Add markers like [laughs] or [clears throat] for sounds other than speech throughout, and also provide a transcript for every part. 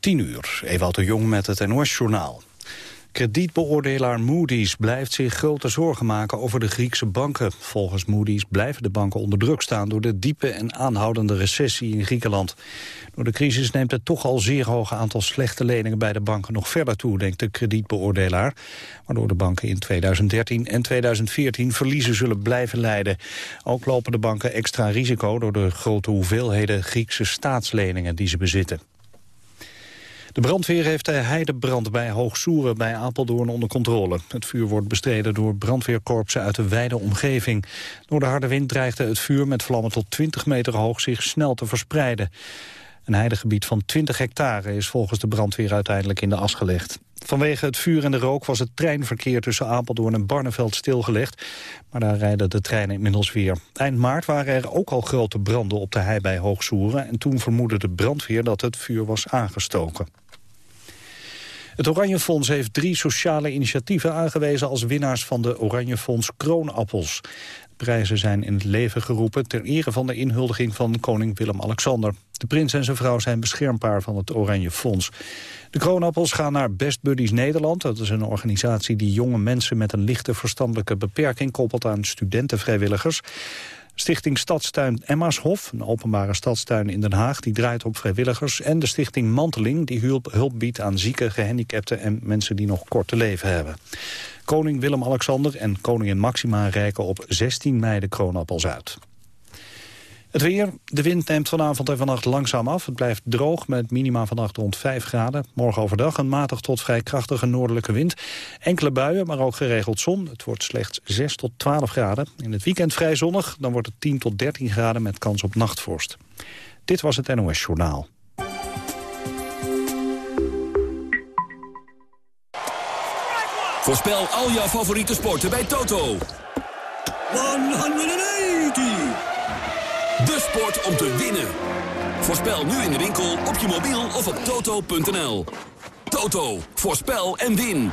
10 uur, Ewout de Jong met het NOS-journaal. Kredietbeoordelaar Moody's blijft zich grote zorgen maken over de Griekse banken. Volgens Moody's blijven de banken onder druk staan door de diepe en aanhoudende recessie in Griekenland. Door de crisis neemt het toch al zeer hoge aantal slechte leningen bij de banken nog verder toe, denkt de kredietbeoordelaar. Waardoor de banken in 2013 en 2014 verliezen zullen blijven leiden. Ook lopen de banken extra risico door de grote hoeveelheden Griekse staatsleningen die ze bezitten. De brandweer heeft de heidebrand bij Hoogsoeren bij Apeldoorn onder controle. Het vuur wordt bestreden door brandweerkorpsen uit de wijde omgeving. Door de harde wind dreigde het vuur met vlammen tot 20 meter hoog zich snel te verspreiden. Een heidegebied van 20 hectare is volgens de brandweer uiteindelijk in de as gelegd. Vanwege het vuur en de rook was het treinverkeer tussen Apeldoorn en Barneveld stilgelegd. Maar daar rijden de treinen inmiddels weer. Eind maart waren er ook al grote branden op de hei bij Hoogsoeren. En toen vermoedde de brandweer dat het vuur was aangestoken. Het Oranje Fonds heeft drie sociale initiatieven aangewezen als winnaars van de Oranje Fonds Kroonappels. Prijzen zijn in het leven geroepen ter ere van de inhuldiging van koning Willem-Alexander. De prins en zijn vrouw zijn beschermpaar van het Oranje Fonds. De kroonappels gaan naar Best Buddies Nederland. Dat is een organisatie die jonge mensen met een lichte verstandelijke beperking koppelt aan studentenvrijwilligers. Stichting Stadstuin Emmashof, een openbare stadstuin in Den Haag... die draait op vrijwilligers. En de stichting Manteling, die hulp, hulp biedt aan zieken, gehandicapten... en mensen die nog kort te leven hebben. Koning Willem-Alexander en koningin Maxima reiken op 16 mei de kroonappels uit. Het weer. De wind neemt vanavond en vannacht langzaam af. Het blijft droog met minima vannacht rond 5 graden. Morgen overdag een matig tot vrij krachtige noordelijke wind. Enkele buien, maar ook geregeld zon. Het wordt slechts 6 tot 12 graden. In het weekend vrij zonnig. Dan wordt het 10 tot 13 graden met kans op nachtvorst. Dit was het NOS Journaal. Voorspel al jouw favoriete sporten bij Toto. 180! De sport om te winnen. Voorspel nu in de winkel, op je mobiel of op toto.nl. Toto, voorspel en win.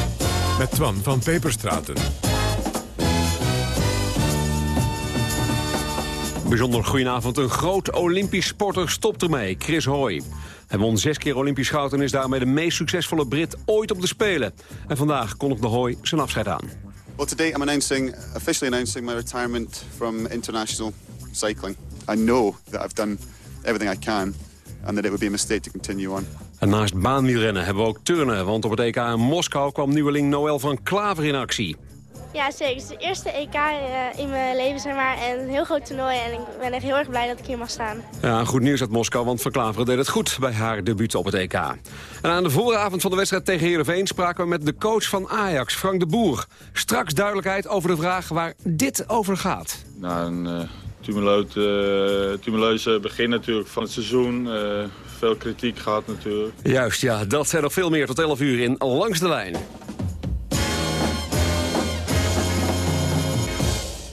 met Twan van Peperstraten. Bijzonder goedenavond. Een groot Olympisch sporter stopt ermee, Chris Hoy. Hij won zes keer Olympisch goud en is daarmee de meest succesvolle Brit ooit op de Spelen. En vandaag kondigde Hoy zijn afscheid aan. Well, today I'm announcing, officially announcing my retirement from international cycling. I know that I've done everything I can and that it would be a mistake to continue on. En naast baanwielrennen hebben we ook turnen, want op het EK in Moskou kwam nieuweling Noël van Klaver in actie. Ja, zeker. Het is de eerste EK eh, in mijn leven, zeg maar. En een heel groot toernooi. En ik ben echt heel erg blij dat ik hier mag staan. Ja, goed nieuws uit Moskou, want Van Klaveren deed het goed bij haar debuut op het EK. En aan de vooravond van de wedstrijd tegen Heerenveen spraken we met de coach van Ajax, Frank de Boer. Straks duidelijkheid over de vraag waar dit over gaat. Nou, een uh, uh, tumuleuze begin natuurlijk van het seizoen. Uh, veel kritiek gehad natuurlijk. Juist, ja, dat zijn nog veel meer tot 11 uur in Langs de Lijn.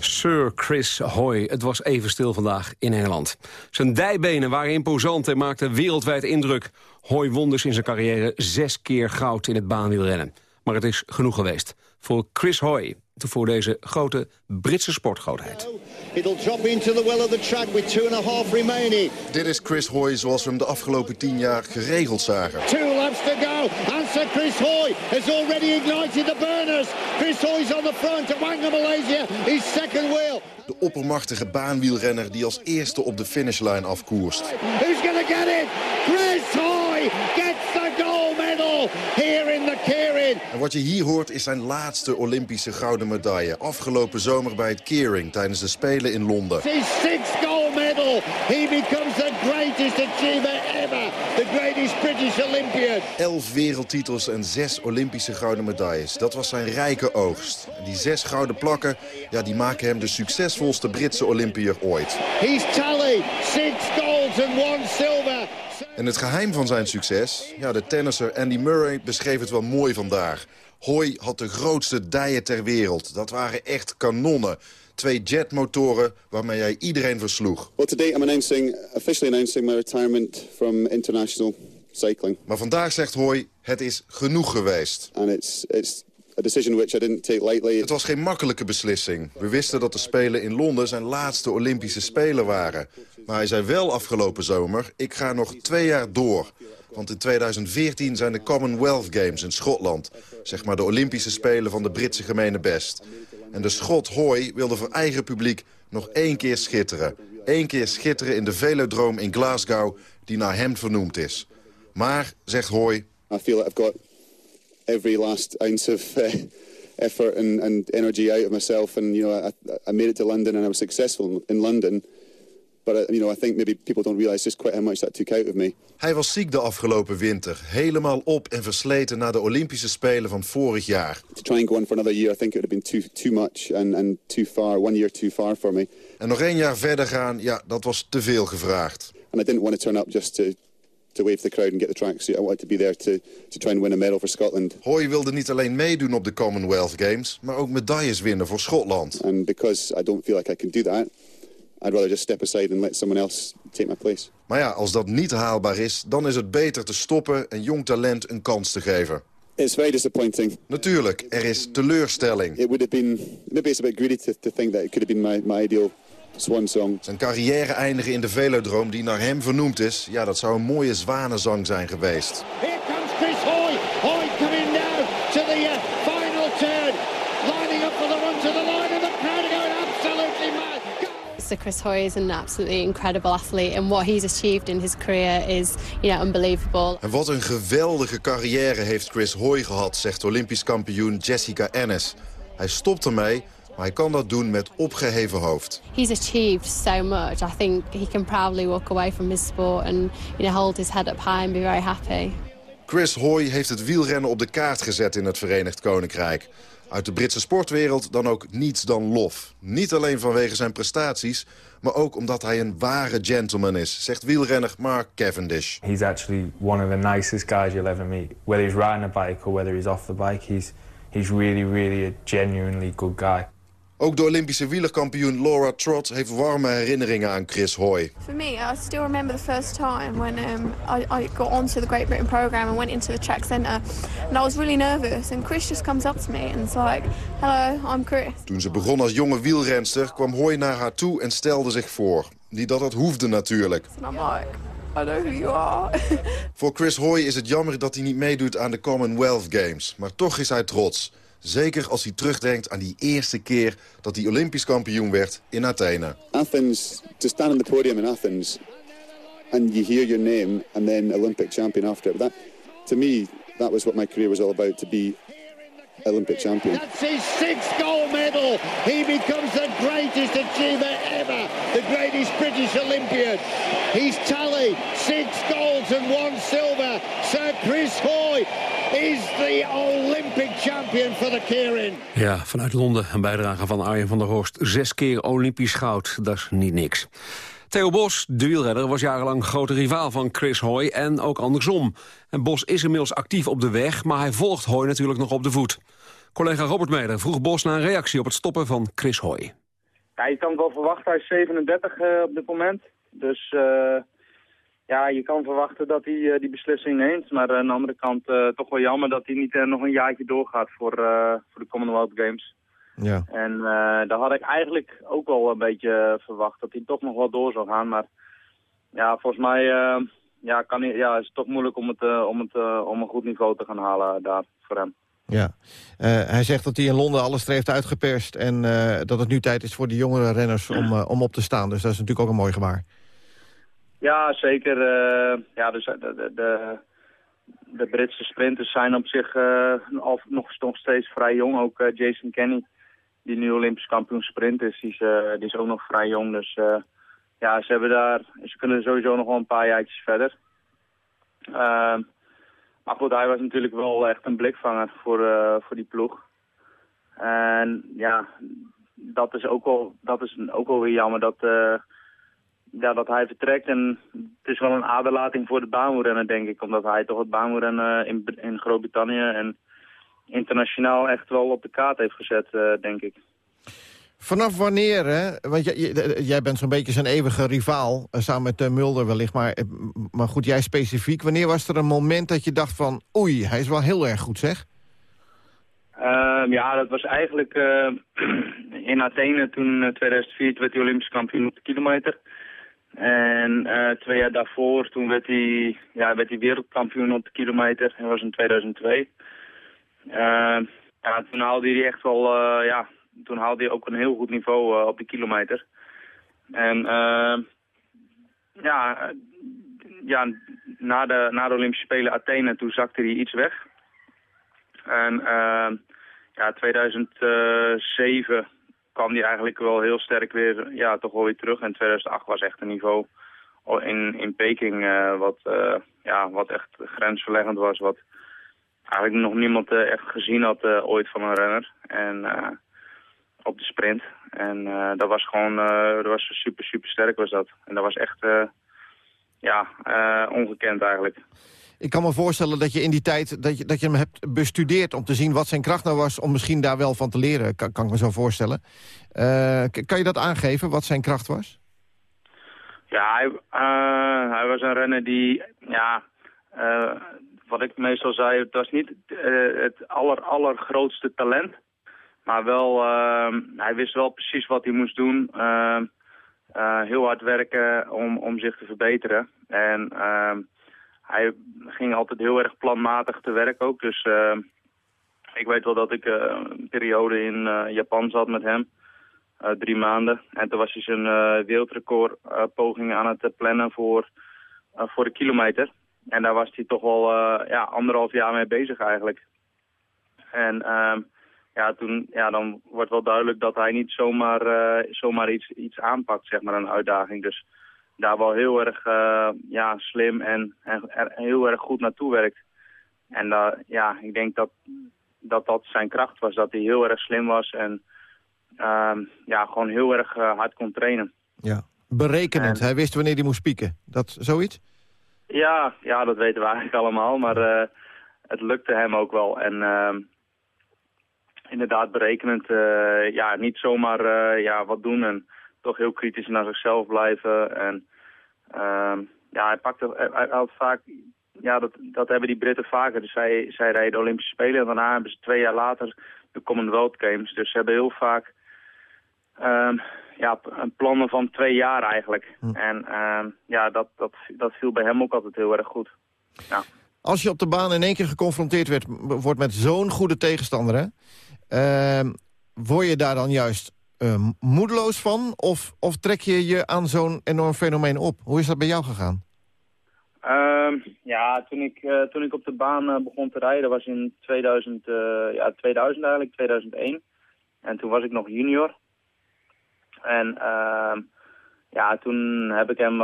Sir Chris Hoy. Het was even stil vandaag in Engeland. Zijn dijbenen waren imposant en maakten wereldwijd indruk. Hoy won dus in zijn carrière zes keer goud in het baanwielrennen. Maar het is genoeg geweest voor Chris Hoy voor deze grote Britse sportgrootheid. It'll drop into the well of the track with two and a half remaining. Dit is Chris Hoy zoals we hem de afgelopen tien jaar geregeld zagen. Two laps to go. Answer Chris Hoy has already ignited the burners. Chris Hoy's on the front. Wanga Malaysia is second wheel. De oppermachtige baanwielrenner die als eerste op de finishlijn afkoerst. Who's gonna get it? Chris Hoy gets here in the Keirin. En wat je hier hoort is zijn laatste Olympische gouden medaille. Afgelopen zomer bij het Keiring tijdens de Spelen in Londen. His sixth gold medal. He becomes the greatest achiever ever. The greatest British British Olympian. Elf wereldtitels en zes Olympische gouden medailles. Dat was zijn rijke oogst. En die zes gouden plakken ja, die maken hem de succesvolste Britse Olympiër ooit. He's tally. Six golds and one silver. En het geheim van zijn succes? Ja, de tennisser Andy Murray beschreef het wel mooi vandaag. Hoy had de grootste dijen ter wereld. Dat waren echt kanonnen. Twee jetmotoren waarmee hij iedereen versloeg. Well, today I'm announcing, officially announcing my retirement from international cycling. Maar vandaag zegt Hoy, het is genoeg geweest. And it's, it's a decision which I didn't take lightly. Het was geen makkelijke beslissing. We wisten dat de Spelen in Londen zijn laatste Olympische Spelen waren. Maar hij zei wel afgelopen zomer, ik ga nog twee jaar door. Want in 2014 zijn de Commonwealth Games in Schotland. Zeg maar de Olympische Spelen van de Britse gemene best. En de Schot Hoy wilde voor eigen publiek nog één keer schitteren. Eén keer schitteren in de Velodroom in Glasgow, die naar hem vernoemd is. Maar, zegt Hoy... I feel like I've got every last ounce of uh, [laughs] effort and, and energy out of myself. And, you know, I, I made it to London and I was successful in London. But, uh, you know, I think maybe people don't realize just quite how much that took out of me. Hij was ziek de afgelopen winter. Helemaal op en versleten na de Olympische Spelen van vorig jaar. To try and go on for another year, I think it would have been too, too much and, and too far. One year too far for me. En nog één jaar verder gaan, ja, dat was te veel gevraagd. And I didn't want to turn up just to, to wave the crowd and get the tracksuit. I wanted to be there to, to try and win a medal for Scotland. Hoy wilde niet alleen meedoen op de Commonwealth Games, maar ook medailles winnen voor Schotland. And because I don't feel like I can do that, I'd rather just step aside and let someone else take my place. Maar ja, als dat niet haalbaar is, dan is het beter te stoppen en jong talent een kans te geven. It's very disappointing. Natuurlijk, er is teleurstelling. It would have been, maybe it's a bit greedy to, to think that it could have been my, my ideal swan song. Zijn carrière eindigen in de Velodroom die naar hem vernoemd is... ja, dat zou een mooie zwanenzang zijn geweest. Here comes Chris Hoy. Hoy coming now to the uh, final turn. Lining up for the run to the line and the crowd are going absolutely mad. So Chris Hoy is an absolutely incredible athlete and what he's achieved in his career is, you know, unbelievable. En wat een geweldige carrière heeft Chris Hoy gehad, zegt Olympisch kampioen Jessica Ennis. Hij stopt ermee, maar hij kan dat doen met opgeheven hoofd. He's achieved so much. I think he can proudly walk away from his sport and, you know, hold his head up high and be very happy. Chris Hoy heeft het wielrennen op de kaart gezet in het Verenigd Koninkrijk. Uit de Britse sportwereld dan ook niets dan lof. Niet alleen vanwege zijn prestaties, maar ook omdat hij een ware gentleman is, zegt wielrenner Mark Cavendish. He's actually one of the nicest guys you'll ever meet. Whether he's riding a bike or whether he's off the bike, he's, he's really, really a genuinely good guy. Ook de Olympische wielerkampioen Laura Trott heeft warme herinneringen aan Chris Hoy. For me, I still remember the first time when um, I, I got onto the Great Britain program and went into the track centre, and I was really nervous. And Chris just comes up to me and it's like, "Hello, I'm Chris." Toen ze begon als jonge wielrenster kwam Hoy naar haar toe en stelde zich voor. Niet dat dat hoefde natuurlijk. And I'm like, "I know who you are." [laughs] Voor Chris Hoy is het jammer dat hij niet meedoet aan de Commonwealth Games. Maar toch is hij trots. Zeker als hij terugdenkt aan die eerste keer dat hij Olympisch kampioen werd in Athene. Athens, to stand on the podium in Athens and you hear your name and then Olympic champion after. That, to me, that was what my career was all about, to be Olympic champion. That's his sixth gold medal. He becomes the greatest achiever ever, the greatest British Olympian. He's tallied six golds and one silver. Sir Chris Hoy is the Olympic champion for the Keirin. Ja, vanuit Londen een bijdrage van Arjen van der Horst. Zes keer Olympisch goud, dat is niet niks. Theo Bos, de wielrenner, was jarenlang grote rivaal van Chris Hoy en ook andersom. En Bos is inmiddels actief op de weg, maar hij volgt Hoy natuurlijk nog op de voet. Collega Robert Meder vroeg Bos naar een reactie op het stoppen van Chris Hoy. Ja, je kan het wel verwachten. Hij is 37 uh, op dit moment. Dus uh, ja, je kan verwachten dat hij uh, die beslissing neemt. Maar aan de andere kant toch wel jammer dat hij niet nog een jaartje doorgaat voor, voor de Commonwealth Games. Ja. En uh, daar had ik eigenlijk ook wel een beetje verwacht dat hij toch nog wel door zou gaan. Maar ja, volgens mij uh, ja, kan hij, ja, is het toch moeilijk om, het, uh, om, het, om een goed niveau te gaan halen daar voor hem. Ja, hij zegt dat hij in Londen alles er heeft uitgeperst... en dat het nu tijd is voor de jongere renners om, om op te staan. Dus dat is natuurlijk ook een mooi gebaar. Ja, zeker. ja, dus de, de, de, Britse sprinters zijn op zich nog, nog steeds vrij jong. Ook Jason Kenny die nu Olympisch kampioen sprint is, die is, die is ook nog vrij jong. Dus ja, ze, hebben daar, ze kunnen sowieso nog wel een paar jaartjes verder. Uh, Hij was natuurlijk wel echt een blikvanger voor, uh, voor die ploeg. En ja, dat is ook wel, dat is ook wel weer jammer dat, uh, ja, dat hij vertrekt. En het is wel een aderlating voor de baanwielrennen, denk ik. Omdat hij toch het baanwielrennen in, in Groot-Brittannië en internationaal echt wel op de kaart heeft gezet, denk ik. Vanaf wanneer, hè? want jij, bent zo'n beetje zijn eeuwige rivaal, samen met Mulder wellicht, maar, maar goed, jij specifiek. Wanneer was er een moment dat je dacht van, oei, hij is wel heel erg goed, zeg? Uh, ja, dat was eigenlijk [clears throat] in Athene toen uh, 2004 werd hij Olympisch kampioen op de kilometer. En twee jaar daarvoor toen werd hij, ja, werd hij wereldkampioen op de kilometer. Dat was in 2002. ja, toen haalde hij echt wel, ja, toen haalde hij ook een heel goed niveau op de kilometer. En ja, ja na, de, na de Olympische Spelen Athene toen zakte hij iets weg. En ja, 2007 kwam hij eigenlijk wel heel sterk weer, ja, toch wel weer terug. En 2008 was echt een niveau in, in Peking wat, ja, wat echt grensverleggend was. Wat eigenlijk nog niemand echt gezien had ooit van een renner. En op de sprint. En dat was gewoon, dat was super, super sterk was dat. En dat was echt, ja, ongekend eigenlijk. Ik kan me voorstellen dat je in die tijd dat je, dat je hem hebt bestudeerd... om te zien wat zijn kracht nou was, om misschien daar wel van te leren. Kan, kan ik me zo voorstellen. Kan je dat aangeven, wat zijn kracht was? Ja, hij, hij was een renner die... Ja, wat ik meestal zei, het was niet het aller, allergrootste talent. Maar wel, hij wist wel precies wat hij moest doen. heel hard werken om, om zich te verbeteren. En hij ging altijd heel erg planmatig te werk ook. Dus ik weet wel dat ik uh, een periode in uh, Japan zat met hem. drie maanden. En toen was hij zijn wereldrecord poging aan het plannen voor, voor de kilometer. En daar was hij toch wel ja, anderhalf jaar mee bezig eigenlijk. En ehm, ja, toen, ja, dan wordt wel duidelijk dat hij niet zomaar, zomaar iets, iets aanpakt, zeg maar, een uitdaging. Dus daar wel heel erg uh, ja, slim en, en heel erg goed naartoe werkt. En uh, ja, ik denk dat, dat dat zijn kracht was, dat hij heel erg slim was en uh, ja, gewoon heel erg uh, hard kon trainen. Ja, berekenend. En... Hij wist wanneer hij moest pieken. Dat zoiets? Ja, ja, dat weten we eigenlijk allemaal, maar het lukte hem ook wel. En ehm, inderdaad berekenend, ja, niet zomaar ja, wat doen en toch heel kritisch naar zichzelf blijven. En uh, ja, hij pakte hij, hij had vaak, ja, dat, dat hebben die Britten vaker. Dus zij, zij rijden de Olympische Spelen en daarna hebben ze twee jaar later de Commonwealth Games. Dus ze hebben heel vaak um, ja, plannen van twee jaar eigenlijk. Hm. En um, ja, dat, dat, dat viel bij hem ook altijd heel erg goed. Ja. Als je op de baan in één keer geconfronteerd werd, wordt met zo'n goede tegenstander, hè? Uh, word je daar dan juist uh, moedeloos van? Of, of trek je je aan zo'n enorm fenomeen op? Hoe is dat bij jou gegaan? Uh, ja, toen ik, uh, toen ik op de baan uh, begon te rijden was in 2000, ja, 2000 eigenlijk, 2001. En toen was ik nog junior. En ehm, ja, toen heb ik hem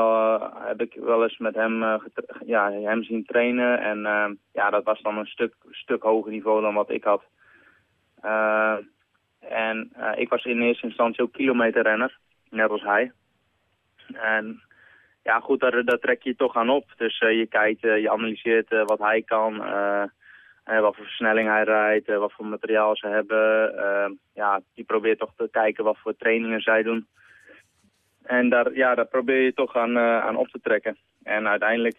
heb ik wel eens met hem, ja, hem zien trainen. En ehm, ja, dat was dan een stuk, stuk hoger niveau dan wat ik had. En uh, ik was in eerste instantie ook kilometerrenner, net als hij. En ja, goed, daar, trek je toch aan op. Dus uh, je kijkt, je analyseert wat hij kan, wat voor versnelling hij rijdt, wat voor materiaal ze hebben. ja, je probeert toch te kijken wat voor trainingen zij doen. En daar, ja, daar probeer je toch aan, aan op te trekken. En uiteindelijk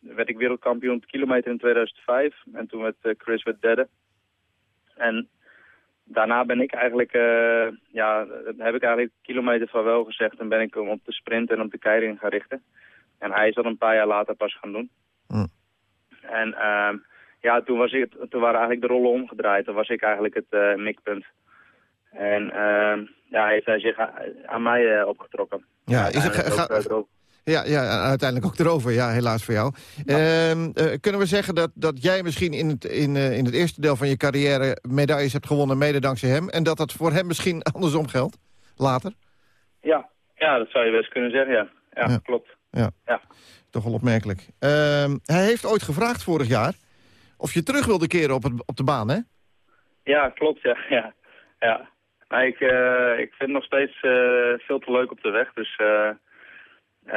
werd ik wereldkampioen op kilometer in 2005. En toen werd Chris werd derde. En daarna ben ik eigenlijk, uh, ja, heb ik eigenlijk kilometer van wel gezegd en ben ik om op de sprint en op de keiring gaan richten. En hij is dat een paar jaar later pas gaan doen. Mm. En uh, ja, toen, was ik, toen waren eigenlijk de rollen omgedraaid. Toen was ik eigenlijk het uh, mikpunt. En uh, ja, heeft hij zich aan mij opgetrokken. Ja, is het, ga, ja, ja, uiteindelijk ook erover, ja, helaas voor jou. Ehm, eh, kunnen we zeggen dat, dat jij misschien in het, in, uh, in het eerste deel van je carrière... medailles hebt gewonnen, mede dankzij hem... en dat dat voor hem misschien [laughs] andersom geldt, later? Ja, ja dat zou je best kunnen zeggen, ja. Ja, klopt. Ja. Ja. Toch wel opmerkelijk. Ehm, hij heeft ooit gevraagd vorig jaar of je terug wilde keren op, het, op de baan, hè? Ja, klopt, ja. [laughs] ja. ja. Maar ik, eh, ik vind het nog steeds eh, veel te leuk op de weg, dus...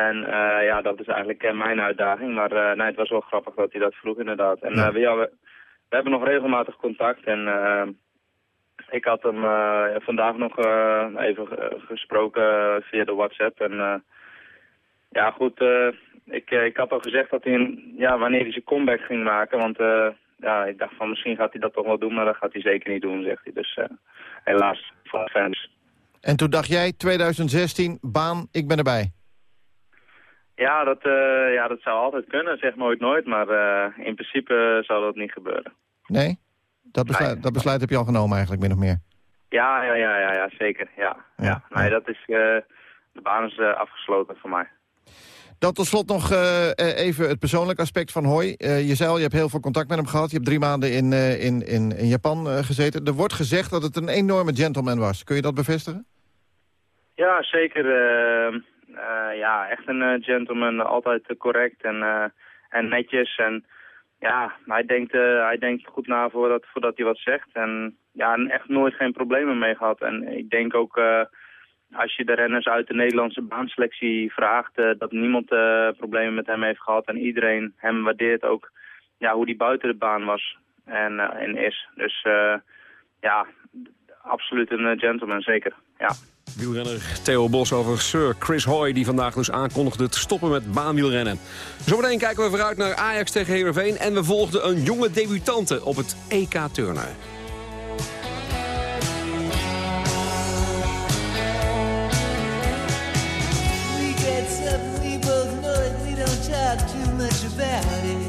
en eh, ja, dat is eigenlijk eh, mijn uitdaging. Maar eh, nee, het was wel grappig dat hij dat vroeg inderdaad. En Ja. we, ja, we, we hebben nog regelmatig contact. En ik had hem vandaag nog even ge- gesproken via de WhatsApp. En ja, goed, ik, ik had al gezegd dat hij een, ja, wanneer hij zijn comeback ging maken. Want ja, ik dacht van misschien gaat hij dat toch wel doen, maar dat gaat hij zeker niet doen, zegt hij. Dus helaas voor de fans. En toen dacht jij, 2016, baan, ik ben erbij. Ja dat, eh, ja, dat zou altijd kunnen, zeg nooit nooit. Maar eh, in principe zal dat niet gebeuren. Nee? Dat besluit, dat besluit heb je al genomen eigenlijk, min of meer. Ja, ja, ja, ja, ja zeker. Ja, ja. Nee, dat is, eh, de baan is afgesloten voor mij. Dan tot slot nog even het persoonlijke aspect van Hoi. Je zei al, je hebt heel veel contact met hem gehad. Je hebt drie maanden in, in, in, in Japan gezeten. Er wordt gezegd dat het een enorme gentleman was. Kun je dat bevestigen? Ja, zeker. Eh, ja, echt een eh, gentleman. Altijd correct en, eh, en netjes. En ja, hij denkt, hij denkt goed na voordat, voordat hij wat zegt. En ja, echt nooit geen problemen mee gehad. En ik denk ook, als je de renners uit de Nederlandse baanselectie vraagt, dat niemand problemen met hem heeft gehad. En iedereen hem waardeert ook ja, hoe hij buiten de baan was en, en is. Dus ja, absoluut een gentleman, zeker. Ja. Wielrenner Theo Bos over Sir Chris Hoy... die vandaag dus aankondigde te stoppen met baanwielrennen. Zometeen kijken we vooruit naar Ajax tegen Heerenveen... en we volgden een jonge debutante op het EK Turnen. We get something, we both know it, we don't talk too much about it.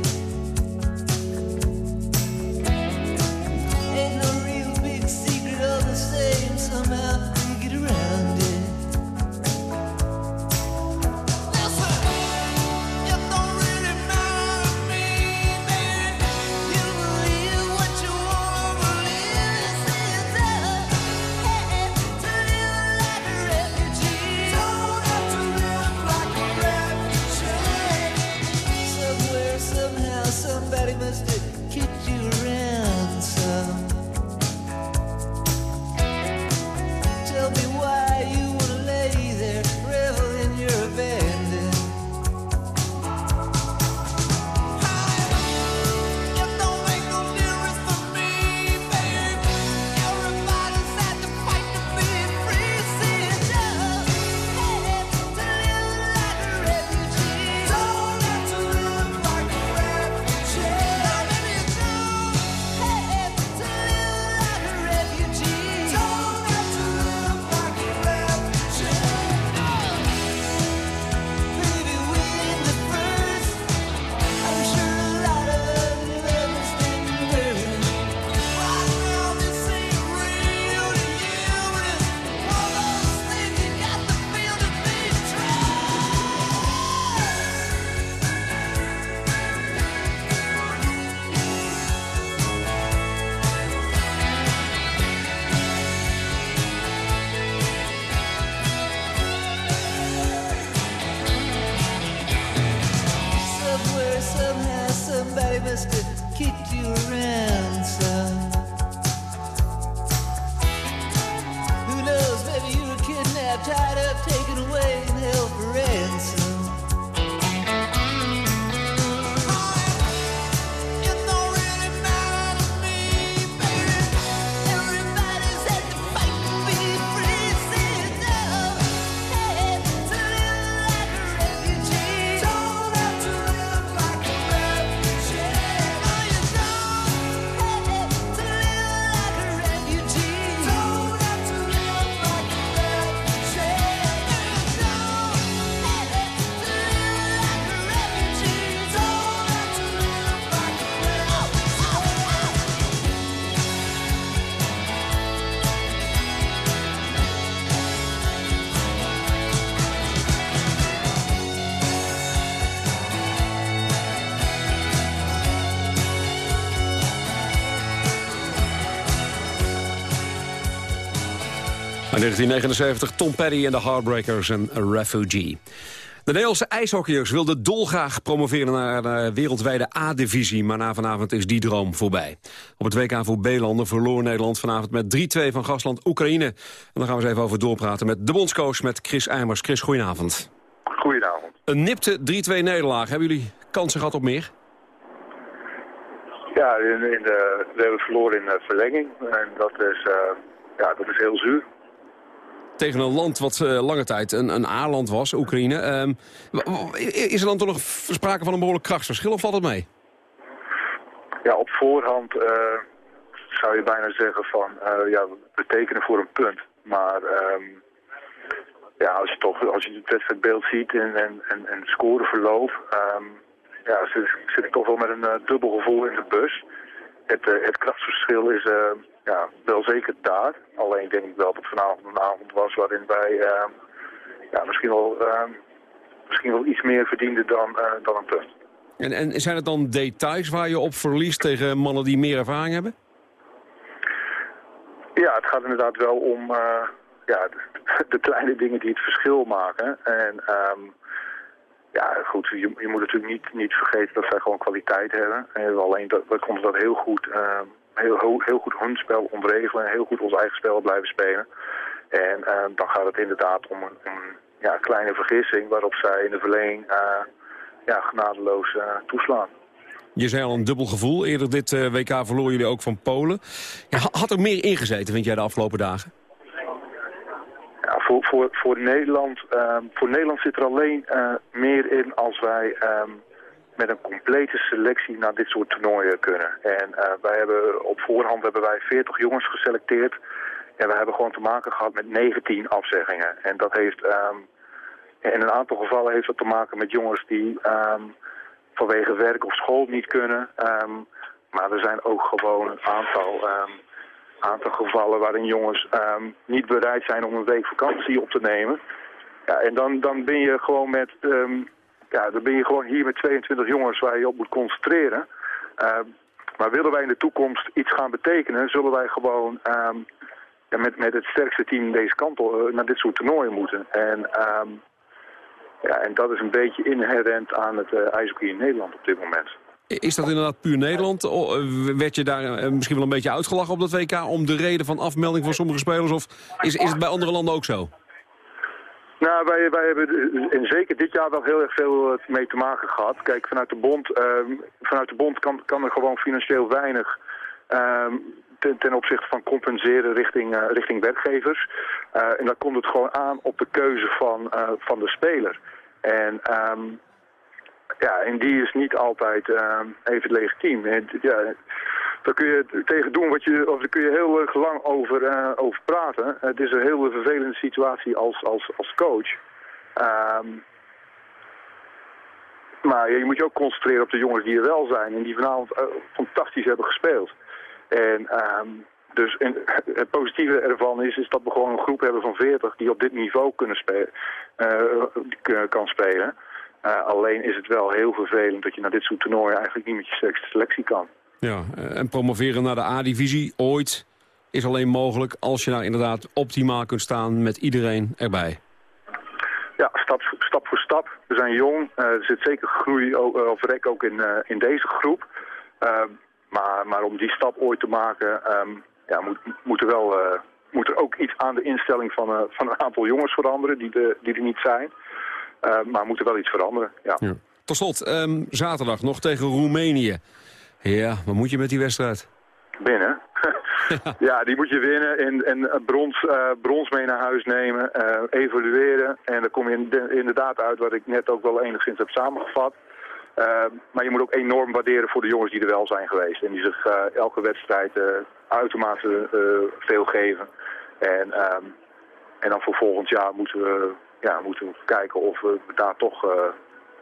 1979 Tom Petty en de Heartbreakers en A Refugee. De Nederlandse ijshockeyers wilden dolgraag promoveren naar de wereldwijde A-divisie. Maar na vanavond is die droom voorbij. Op het WK voor B-landen verloor Nederland vanavond met 3-2 van gastland Oekraïne. En daar gaan we eens even over doorpraten met de bondscoach, met Chris Eimers. Chris, goedenavond. Goedenavond. Een nipte 3-2 nederlaag. Hebben jullie kansen gehad op meer? Ja, in, in de, we hebben verloren in de verlenging. En dat is, eh, ja, dat is heel zuur. Tegen een land wat eh, lange tijd een, een A-land was, Oekraïne. Ehm, is er dan toch nog sprake van een behoorlijk krachtsverschil of valt het mee? Ja, op voorhand eh, zou je bijna zeggen van, eh, ja, we tekenen voor een punt. Maar ehm, ja, als je toch, als je het wedstrijdbeeld ziet en, en, en, scoreverloop, ehm, ja, zit, ik toch wel met een dubbel gevoel in de bus. Het, eh, het krachtsverschil is eh, ja, wel zeker daar. Alleen denk ik wel dat vanavond een avond was waarin wij ehm, ja, misschien, wel, misschien wel iets meer verdienden dan, eh, dan een punt. En, en zijn het dan details waar je op verliest tegen mannen die meer ervaring hebben? Ja, het gaat inderdaad wel om eh, ja, de, de kleine dingen die het verschil maken. En ehm, ja, goed, je, je moet natuurlijk niet, niet vergeten dat zij gewoon kwaliteit hebben. En alleen dat, we konden dat heel goed, ehm, heel, heel, goed hun spel ontregelen en heel goed ons eigen spel blijven spelen. En ehm, dan gaat het inderdaad om een, een ja, kleine vergissing waarop zij in de verlenging eh, ja, genadeloos eh, toeslaan. Je zei al een dubbel gevoel. Eerder dit eh, WK verloren jullie ook van Polen. Ja, ha- had er meer ingezeten, vind jij, de afgelopen dagen? Voor, voor, voor, Nederland, ehm, voor Nederland zit er alleen eh, meer in als wij ehm, met een complete selectie naar dit soort toernooien kunnen. En eh, wij hebben op voorhand hebben wij 40 jongens geselecteerd. En we hebben gewoon te maken gehad met 19 afzeggingen. En dat heeft ehm, in een aantal gevallen heeft dat te maken met jongens die vanwege werk of school niet kunnen. Maar er zijn ook gewoon een aantal aantal gevallen waarin jongens ehm, niet bereid zijn om een week vakantie op te nemen. Ja, en dan, dan ben je gewoon met ehm, ja, dan ben je gewoon hier met 22 jongens waar je op moet concentreren. Ehm, maar willen wij in de toekomst iets gaan betekenen, zullen wij gewoon ja, met, met het sterkste team deze kant op, eh, naar dit soort toernooien moeten. En, ja, en dat is een beetje inherent aan het eh ijshockey in Nederland op dit moment. Is dat inderdaad puur Nederland? Eh, werd je daar eh, misschien wel een beetje uitgelachen op dat WK... om de reden van afmelding van sommige spelers? Of is, is het bij andere landen ook zo? Nou, wij, wij hebben en zeker dit jaar wel heel erg veel eh, mee te maken gehad. Kijk, vanuit de bond, ehm, vanuit de bond kan, kan er gewoon financieel weinig ehm, ten, ten opzichte van compenseren richting, eh, richting werkgevers. En dan komt het gewoon aan op de keuze van, van de speler. En ehm, ja, en die is niet altijd ehm, even legitiem. En, ja, daar kun je tegen doen wat je, of daar kun je heel erg lang over, eh, over praten. Het is een hele vervelende situatie als, als, als coach. Ehm, maar je moet je ook concentreren op de jongens die er wel zijn en die vanavond eh, fantastisch hebben gespeeld. En ehm, dus en het positieve ervan is, is dat we gewoon een groep hebben van 40 die op dit niveau kunnen spelen, eh, kan spelen. Eh, alleen is het wel heel vervelend dat je naar dit soort toernooien eigenlijk niet met je selectie kan. Ja, eh, en promoveren naar de A-divisie ooit is alleen mogelijk... als je nou inderdaad optimaal kunt staan met iedereen erbij. Ja, stap, stap voor stap. We zijn jong. Eh, er zit zeker groei of rek ook in, in deze groep. Maar, maar om die stap ooit te maken, ehm, ja, moet, moet, er wel, moet er ook iets aan de instelling van, van een aantal jongens veranderen die, de, die er niet zijn. Eh, maar moet er wel iets veranderen, ja. Ja. Tot slot, ehm, zaterdag nog tegen Roemenië. Ja, wat moet je met die wedstrijd? Binnen. [laughs] ja, die moet je winnen en, en eh, brons, eh, brons mee naar huis nemen, evalueren. En dan kom je in- inderdaad uit wat ik net ook wel enigszins heb samengevat. Maar je moet ook enorm waarderen voor de jongens die er wel zijn geweest. En die zich elke wedstrijd uitermate veel geven. En, ehm, en dan voor volgend jaar moeten we, ja, moeten we kijken of we daar toch eh,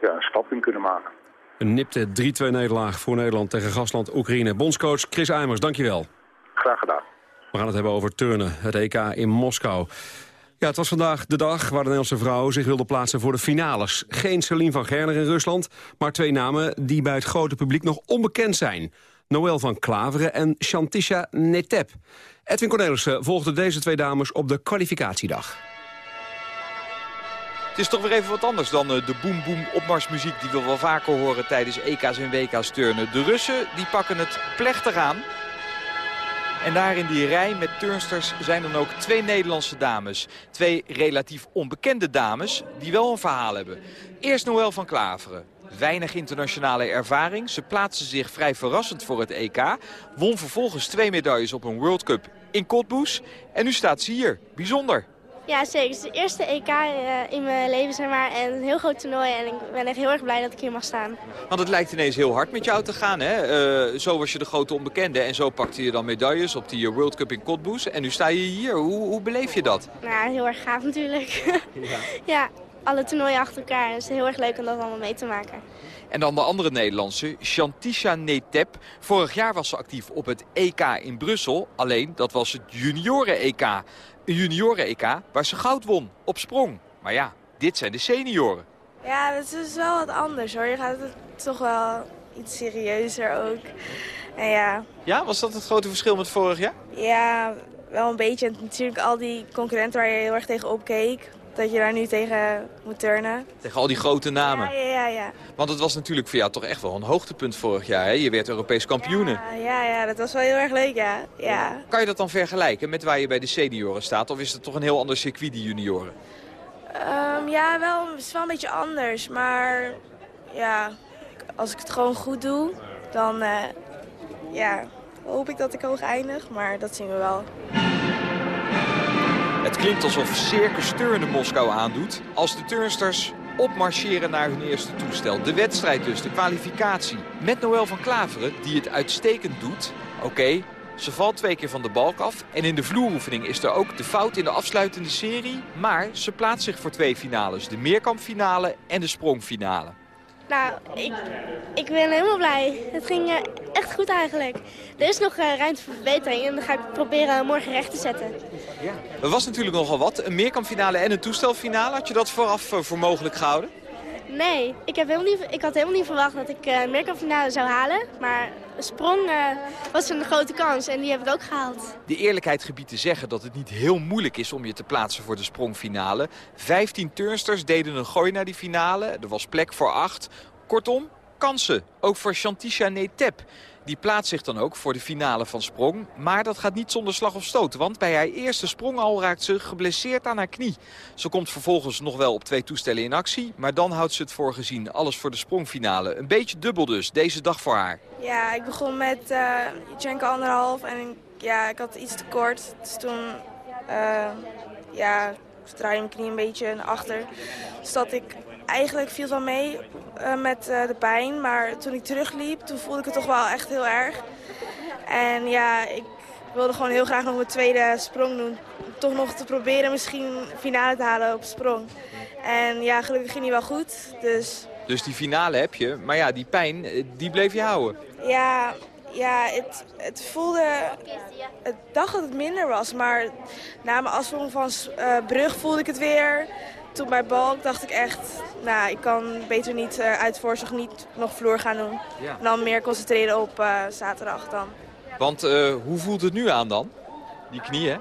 ja, een stap in kunnen maken. Een nipte 3-2 nederlaag voor Nederland tegen gastland Oekraïne. Bondscoach Chris Eimers, dankjewel. Graag gedaan. We gaan het hebben over turnen, het EK in Moskou. Ja, het was vandaag de dag waar de Nederlandse vrouwen zich wilden plaatsen voor de finales. Geen Celine van Gerner in Rusland, maar twee namen die bij het grote publiek nog onbekend zijn. Noël van Klaveren en Shantisha Netep. Edwin Cornelissen volgde deze twee dames op de kwalificatiedag. Het is toch weer even wat anders dan eh, de boom-boom opmarsmuziek die we wel vaker horen tijdens EK's en WK's turnen. De Russen die pakken het plechtig aan. En daar in die rij met turnsters zijn dan ook twee Nederlandse dames. Twee relatief onbekende dames die wel een verhaal hebben. Eerst Noël van Klaveren. Weinig internationale ervaring. Ze plaatste zich vrij verrassend voor het EK. Won vervolgens twee medailles op een World Cup in Cottbus. En nu staat ze hier. Bijzonder. Ja, zeker. Het is de eerste EK eh, in mijn leven, zeg maar. En een heel groot toernooi. En ik ben echt heel erg blij dat ik hier mag staan. Want het lijkt ineens heel hard met jou te gaan. Hè? Eh, zo was je de grote onbekende en zo pakte je dan medailles op die World Cup in Cottbus. En nu sta je hier. Hoe, hoe beleef je dat? Nou, heel erg gaaf natuurlijk. [laughs] Ja. [laughs] ja, alle toernooien achter elkaar. Het is heel erg leuk om dat allemaal mee te maken. En dan de andere Nederlandse, Shantisha Netep. Vorig jaar was ze actief op het EK in Brussel. Alleen, dat was het junioren-EK. Een junioren-EK waar ze goud won op sprong. Maar ja, dit zijn de senioren. Ja, het is wel wat anders hoor. Je gaat het toch wel iets serieuzer ook. En ja, Ja, was dat het grote verschil met vorig jaar? ja, wel een beetje. En natuurlijk al die concurrenten waar je heel erg tegen opkeek. Dat je daar nu tegen moet turnen. Tegen al die grote namen. Ja, ja, ja. ja. Want het was natuurlijk voor jou toch echt wel een hoogtepunt vorig jaar. Hè? Je werd Europees kampioene. Ja, ja, ja, dat was wel heel erg leuk, ja. ja. Kan je dat dan vergelijken met waar je bij de senioren staat? Of is het toch een heel ander circuit, die junioren? Ehm, ja, wel, het is wel een beetje anders. Maar ja, als ik het gewoon goed doe, dan eh, ja, hoop ik dat ik hoog eindig. Maar dat zien we wel. Klinkt alsof Circus Turnen Moskou aandoet als de turnsters opmarcheren naar hun eerste toestel. De wedstrijd dus, de kwalificatie. Met Noël van Klaveren, die het uitstekend doet. Oké, ze valt twee keer van de balk af. En in de vloeroefening is er ook de fout in de afsluitende serie. Maar ze plaatst zich voor twee finales. De meerkampfinale en de sprongfinale. Nou, ik, ik ben helemaal blij. Het ging eh, echt goed eigenlijk. Er is nog eh, ruimte voor verbetering en dat ga ik proberen morgen recht te zetten. Er was natuurlijk nogal wat. Een meerkampfinale en een toestelfinale. Had je dat vooraf eh, voor mogelijk gehouden? Nee, ik, heb helemaal niet, ik had helemaal niet verwacht dat ik uh, meerkampfinale zou halen. Maar sprong eh, was een grote kans en die heb ik ook gehaald. De eerlijkheid gebiedt te zeggen dat het niet heel moeilijk is om je te plaatsen voor de sprongfinale. Vijftien turnsters deden een gooi naar die finale. Er was plek voor acht. Kortom, kansen. Ook voor Shantisha Netep. Die plaatst zich dan ook voor de finale van sprong. Maar dat gaat niet zonder slag of stoot. Want bij haar eerste sprong al raakt ze geblesseerd aan haar knie. Ze komt vervolgens nog wel op twee toestellen in actie. Maar dan houdt ze het voor gezien. Alles voor de sprongfinale. Een beetje dubbel dus, deze dag voor haar. Ja, ik begon met uh, anderhalf en ja, ik had iets te kort. Dus toen eh, ja, ik draaide mijn knie een beetje naar achter. Dus dat ik eigenlijk viel wel mee eh, met eh, de pijn. Maar toen ik terugliep, toen voelde ik het toch wel echt heel erg. En ja, ik wilde gewoon heel graag nog mijn tweede sprong doen. Toch nog te proberen misschien finale te halen op sprong. En ja, gelukkig ging die wel goed. Dus Dus die finale heb je. Maar ja, die pijn, eh, die bleef je houden. Ja, ja het, het voelde... Ik dacht dat het minder was, maar na mijn afsprong van Brug voelde ik het weer. Toen bij Balk dacht ik echt, nou, ik kan beter niet eh, uit voorzorg niet nog vloer gaan doen. Ja. En dan meer concentreren op eh, zaterdag dan. Want eh, hoe voelt het nu aan dan? Die knie, hè?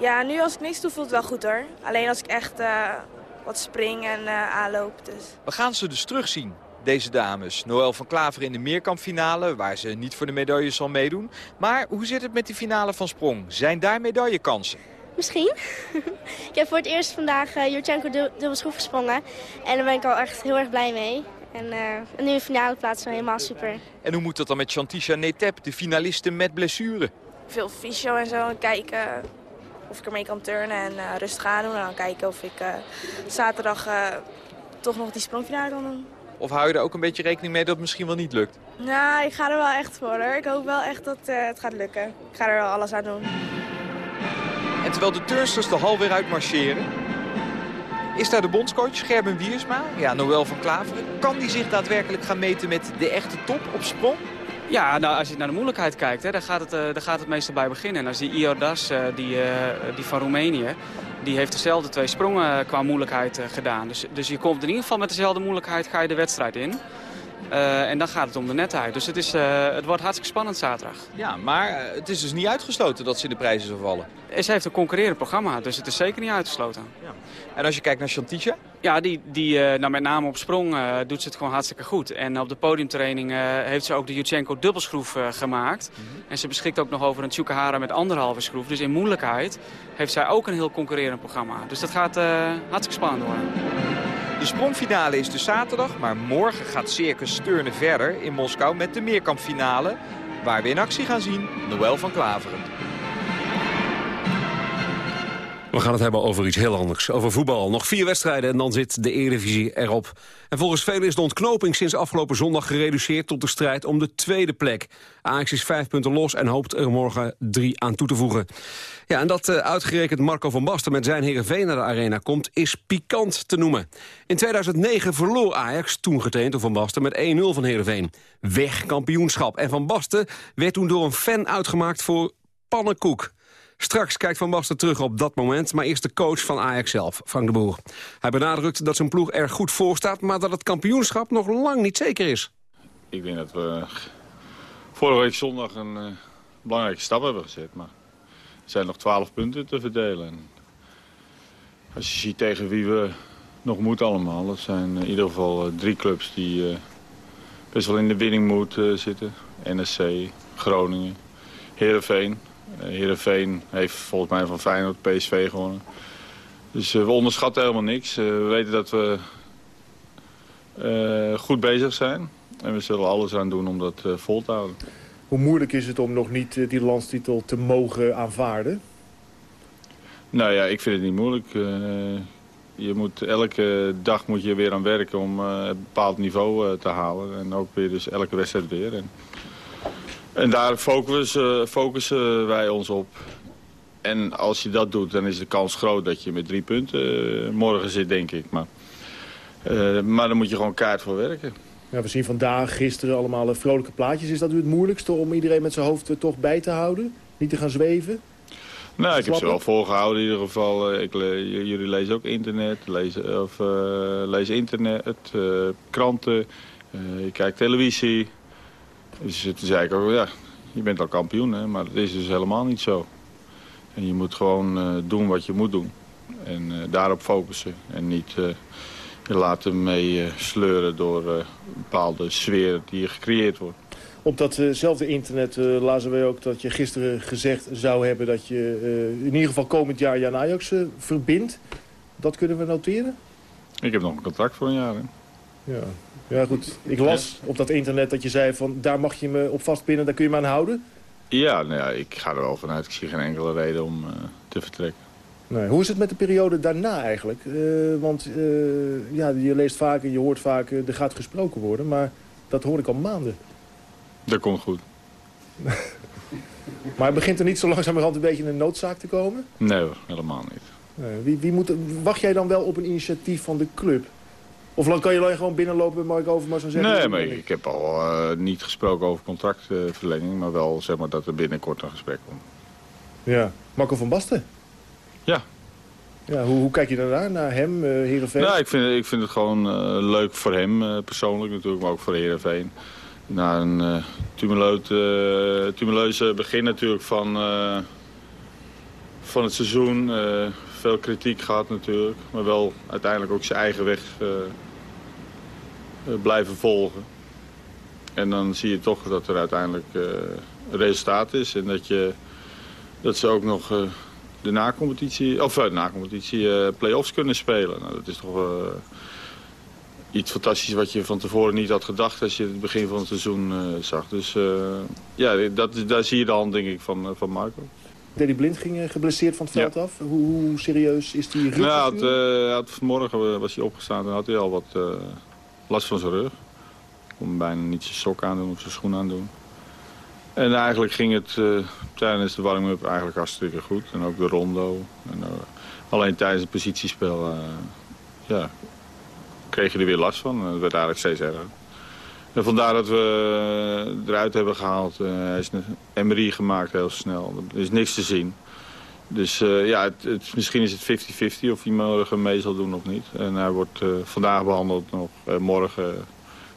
Ja, nu als ik niks doe voelt het wel goed hoor. Alleen als ik echt wat spring en aanloop. Dus. We gaan ze dus terugzien, deze dames. Noël van Klaver in de meerkampfinale, waar ze niet voor de medailles zal meedoen. Maar hoe zit het met die finale van Sprong? Zijn daar medaillekansen? Misschien. [laughs] ik heb voor het eerst vandaag uh, Jurchenko du dubbel schroef gesprongen. En daar ben ik al echt heel erg blij mee. En eh, een nieuwe finale plaats is helemaal super. En hoe moet dat dan met Chantisha Netep, de finaliste met blessure? Veel fysio en zo. En kijken of ik ermee kan turnen en eh, rustig aan doen. En dan kijken of ik eh, zaterdag eh, toch nog die sprongfinale kan doen. Of hou je er ook een beetje rekening mee dat het misschien wel niet lukt? Nou, ik ga er wel echt voor hoor. Ik hoop wel echt dat eh, het gaat lukken. Ik ga er wel alles aan doen. En terwijl de turnsters de hal weer uitmarcheren... is daar de bondscoach Gerben Wiersma, ja, Noël van Klaveren. Kan die zich daadwerkelijk gaan meten met de echte top op sprong? Ja, nou, als je naar de moeilijkheid kijkt, hè, daar, gaat het, eh, daar gaat het meestal bij beginnen. En als die Iordas, eh, die, eh, die van Roemenië, die heeft dezelfde twee sprongen qua moeilijkheid eh, gedaan. Dus, dus je komt in ieder geval met dezelfde moeilijkheid ga je de wedstrijd in. Eh, en dan gaat het om de netheid. Dus het, is, eh, het wordt hartstikke spannend zaterdag. Ja, maar eh, het is dus niet uitgesloten dat ze in de prijzen zal vallen. Ze heeft een concurrerend programma, dus het is zeker niet uitgesloten. En als je kijkt naar Chantisha? Ja, die, die nou met name op sprong doet ze het gewoon hartstikke goed. En op de podiumtraining heeft ze ook de Jutchenko dubbelschroef gemaakt. En ze beschikt ook nog over een Tsukahara met anderhalve schroef. Dus in moeilijkheid heeft zij ook een heel concurrerend programma. Dus dat gaat hartstikke spannend worden. De sprongfinale is dus zaterdag, maar morgen gaat Circus Steurne verder in Moskou met de meerkampfinale. Waar we in actie gaan zien Noël van Klaveren. We gaan het hebben over iets heel anders. Over voetbal. Nog vier wedstrijden en dan zit de Eredivisie erop. En volgens velen is de ontknoping sinds afgelopen zondag gereduceerd... tot de strijd om de tweede plek. Ajax is vijf punten los en hoopt er morgen drie aan toe te voegen. Ja, en dat uh, uitgerekend Marco van Basten met zijn Heerenveen naar de arena komt... is pikant te noemen. In 2009 verloor Ajax, toen getraind door Van Basten... met 1-0 van Heerenveen. Weg kampioenschap. En Van Basten werd toen door een fan uitgemaakt voor pannenkoek. Straks kijkt Van Basten terug op dat moment, maar eerst de coach van Ajax zelf, Frank de Boer. Hij benadrukt dat zijn ploeg er goed voor staat, maar dat het kampioenschap nog lang niet zeker is. Ik denk dat we vorige week zondag een uh, belangrijke stap hebben gezet, maar er zijn nog twaalf punten te verdelen. En als je ziet tegen wie we nog moeten allemaal, dat zijn in ieder geval uh, drie clubs die best wel in de winningmoed zitten. NSC, Groningen, Heerenveen. Uh, Heerenveen heeft volgens mij van Feyenoord PSV gewonnen. Dus uh, we onderschatten helemaal niks. Uh, we weten dat we goed bezig zijn. En we zullen alles aan doen om dat vol te houden. Hoe moeilijk is het om nog niet die landstitel te mogen aanvaarden? Nou ja, ik vind het niet moeilijk. je moet, elke dag moet je weer aan werken om een bepaald niveau te halen. En ook weer dus elke wedstrijd weer. En en daar focussen, focussen, wij ons op. En als je dat doet, dan is de kans groot dat je met drie punten morgen zit, denk ik. Maar, uh, maar dan moet je gewoon kaart voor werken. Ja, we zien vandaag, gisteren allemaal vrolijke plaatjes. Is dat nu het moeilijkste om iedereen met zijn hoofd toch bij te houden? Niet te gaan zweven? Nou, ik heb ze wel volgehouden in ieder geval. Ik, jullie lezen ook internet, lezen, of, uh, lezen internet, uh, kranten, je kijkt televisie. Dus toen zei ik ook, ja, je bent al kampioen, hè, maar dat is dus helemaal niet zo. En je moet gewoon uh, doen wat je moet doen. En uh, daarop focussen. En niet uh, je laten mee sleuren door een bepaalde sfeer die gecreëerd wordt. Op datzelfde internet lazen wij ook dat je gisteren gezegd zou hebben... dat je in ieder geval komend jaar Jan Ajax verbindt. Dat kunnen we noteren? Ik heb nog een contract voor een jaar, hè. Ja, ja, goed. Ik las op dat internet dat je zei van daar mag je me op vastpinnen, daar kun je me aan houden. Ja, nou ja, ik ga er wel vanuit. Ik zie geen enkele reden om uh, te vertrekken. Nee, hoe is het met de periode daarna eigenlijk? Uh, want uh, ja, je leest vaker, je hoort vaker, er gaat gesproken worden. Maar dat hoor ik al maanden. Dat komt goed. [laughs] maar begint er niet zo langzamerhand een beetje een noodzaak te komen? Nee hoor, helemaal niet. wie, wie moet, wacht jij dan wel op een initiatief van de club? Of dan kan je alleen gewoon binnenlopen met Mark Overmars en zeggen... Nee, maar ik, heb al uh, niet gesproken over contractverlenging... maar wel zeg maar, dat er binnenkort een gesprek komt. Ja. Marco van Basten? Ja. ja hoe, hoe kijk je daarnaar, naar hem, uh, Heerenveen? Nou, ik vind, ik vind het gewoon uh, leuk voor hem uh, persoonlijk natuurlijk... maar ook voor Heerenveen. Na een tumuleuze begin natuurlijk van, van het seizoen... veel kritiek gehad natuurlijk, maar wel uiteindelijk ook zijn eigen weg blijven volgen. En dan zie je toch dat er uiteindelijk een resultaat is. En dat, je, dat ze ook nog uh, de na-competitie, of de na-competitie play-offs kunnen spelen. Nou, dat is toch iets fantastisch wat je van tevoren niet had gedacht als je het begin van het seizoen zag. Dus ja, dat, daar zie je de hand denk ik van, van Marco. Danny Blind ging geblesseerd van het veld ja. af. Hoe, hoe, serieus is die rug? Nou, had, had, vanmorgen was hij opgestaan en had hij al wat last van zijn rug. Kon bijna niet zijn sok aandoen of zijn schoen aandoen. En eigenlijk ging het uh, tijdens de warming-up eigenlijk hartstikke goed. En ook de rondo. En, uh, alleen tijdens het positiespel uh, ja, kreeg je er weer last van. Het werd eigenlijk steeds erger. En vandaar dat we eruit hebben gehaald. hij is een MRI gemaakt heel snel. Er is niks te zien. Dus uh, ja, het, het, misschien is het 50-50 of hij morgen mee zal doen of niet. En hij wordt uh, vandaag behandeld nog, uh, morgen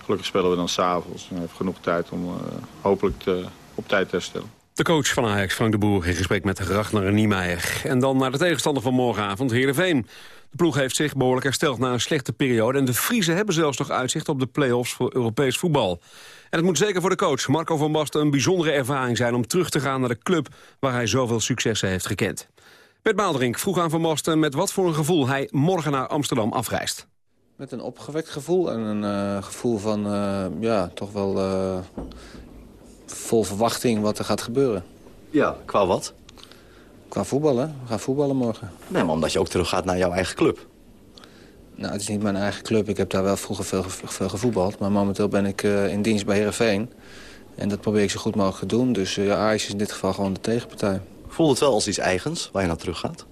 gelukkig spelen we dan s'avonds. Hij heeft genoeg tijd om eh, hopelijk te- op tijd te herstellen. De coach van Ajax, Frank de Boer, in gesprek met Ragnar Niemeyer. En dan naar de tegenstander van morgenavond, Heerenveen. De ploeg heeft zich behoorlijk hersteld na een slechte periode... en de Friese hebben zelfs nog uitzicht op de play-offs voor Europees voetbal. En het moet zeker voor de coach Marco van Basten een bijzondere ervaring zijn... om terug te gaan naar de club waar hij zoveel successen heeft gekend. Bert Maalderink vroeg aan Van Basten met wat voor een gevoel hij morgen naar Amsterdam afreist. Met een opgewekt gevoel en een eh, gevoel van, eh, ja, toch wel eh, vol verwachting wat er gaat gebeuren. Ja, qua wat? Qua voetballen. We gaan voetballen morgen. Nee, maar omdat je ook terug gaat naar jouw eigen club. Nou, het is niet mijn eigen club. Ik heb daar wel vroeger veel, veel gevoetbald. Maar momenteel ben ik eh, in dienst bij Heerenveen. En dat probeer ik zo goed mogelijk te doen. Dus eh, ja, Ajax is in dit geval gewoon de tegenpartij. Voelt het wel als iets eigens waar je naar terug gaat?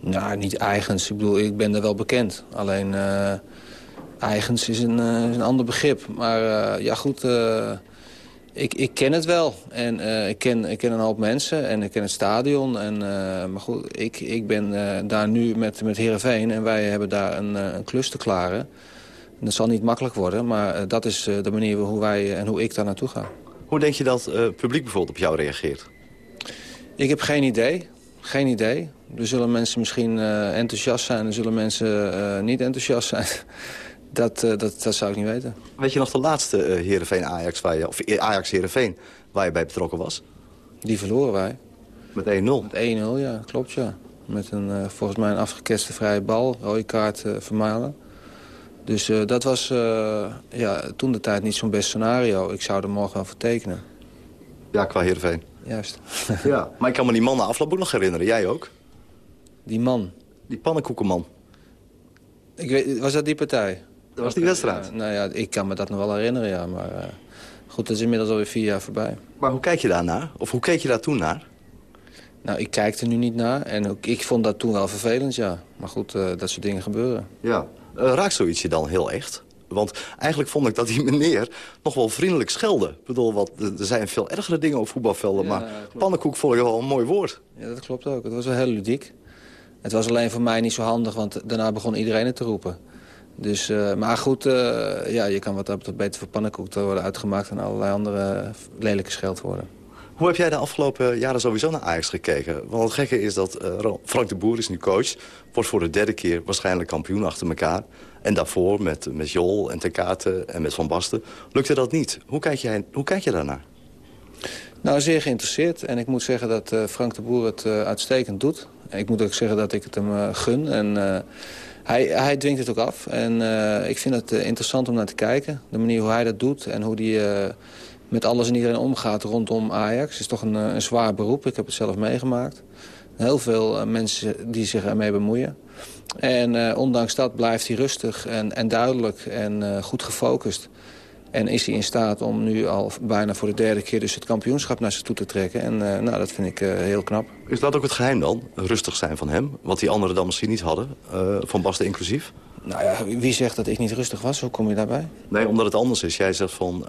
Nou, niet eigens. Ik bedoel, ik ben er wel bekend. Alleen eh, eigens is een, is een ander begrip. Maar ja, goed, ik, ik ken het wel. En eh, ik, ken, ik ken een hoop mensen en ik ken het stadion. En, eh, maar goed, ik, ik ben eh, daar nu met, met Heerenveen en wij hebben daar een, een klus te klaren. En dat zal niet makkelijk worden, maar dat is de manier hoe wij en hoe ik daar naartoe ga. Hoe denk je dat het publiek bijvoorbeeld op jou reageert? Ik heb geen idee. Geen idee. Er zullen mensen misschien enthousiast zijn. Er zullen mensen niet enthousiast zijn. Dat, eh, dat, dat zou ik niet weten. Weet je nog de laatste eh Heerenveen-Ajax, waar je, of eh, Ajax-Heerenveen, waar je bij betrokken was? Die verloren wij. Met 1-0? Met 1-0, ja. Klopt, ja. Met een, volgens mij een afgeketste vrije bal. Rode kaart Vermalen. Dus uh, dat was uh, ja, toen de tijd niet zo'n best scenario. Ik zou er morgen wel voor tekenen. Ja, qua Heerenveen. Juist. [laughs] ja, maar ik kan me die man na afloop ook nog herinneren. Jij ook? Die man? Die pannenkoekenman. Ik weet, was dat die partij? Dat was die wedstrijd. Uh, nou ja, ik kan me dat nog wel herinneren, ja. Maar uh, goed, dat is inmiddels alweer vier jaar voorbij. Maar hoe kijk je daar naar? Of hoe keek je daar toen naar? Nou, ik kijk er nu niet naar. En ook, ik vond dat toen wel vervelend, ja. Maar goed, uh, dat soort dingen gebeuren. Ja. raakt zoiets je dan heel echt? Want eigenlijk vond ik dat die meneer nog wel vriendelijk schelde. Ik bedoel, wat, er zijn veel ergere dingen op voetbalvelden. Ja, maar klopt. pannenkoek vond ik wel een mooi woord. Ja, dat klopt ook. Het was wel heel ludiek. Het was alleen voor mij niet zo handig, want daarna begon iedereen het te roepen. Dus, uh, maar goed, uh, ja, je kan wat dat betreft beter voor pannenkoek worden uitgemaakt... dan allerlei andere lelijke scheldwoorden. Hoe heb jij de afgelopen jaren sowieso naar Ajax gekeken? Want het gekke is dat uh, Frank de Boer is nu coach. Wordt voor de derde keer waarschijnlijk kampioen achter elkaar. En daarvoor met, met Jol en Tekate en met Van Basten lukte dat niet. Hoe kijk, jij, hoe kijk je daarnaar? Nou, zeer geïnteresseerd. En ik moet zeggen dat Frank de Boer het uitstekend doet. Ik moet ook zeggen dat ik het hem gun. En hij, hij dwingt het ook af. En ik vind het interessant om naar te kijken. De manier hoe hij dat doet en hoe hij met alles en iedereen omgaat rondom Ajax. Is toch een, een zwaar beroep. Ik heb het zelf meegemaakt. Heel veel mensen die zich ermee bemoeien. En ondanks dat blijft hij rustig en, en duidelijk en goed gefocust. En is hij in staat om nu al bijna voor de derde keer dus het kampioenschap naar zich toe te trekken. En uh, nou, dat vind ik heel knap. Is dat ook het geheim dan? Rustig zijn van hem? Wat die anderen dan misschien niet hadden? van Basten inclusief? Nou ja, wie zegt dat ik niet rustig was? Hoe kom je daarbij? Nee, omdat het anders is. Jij zegt van...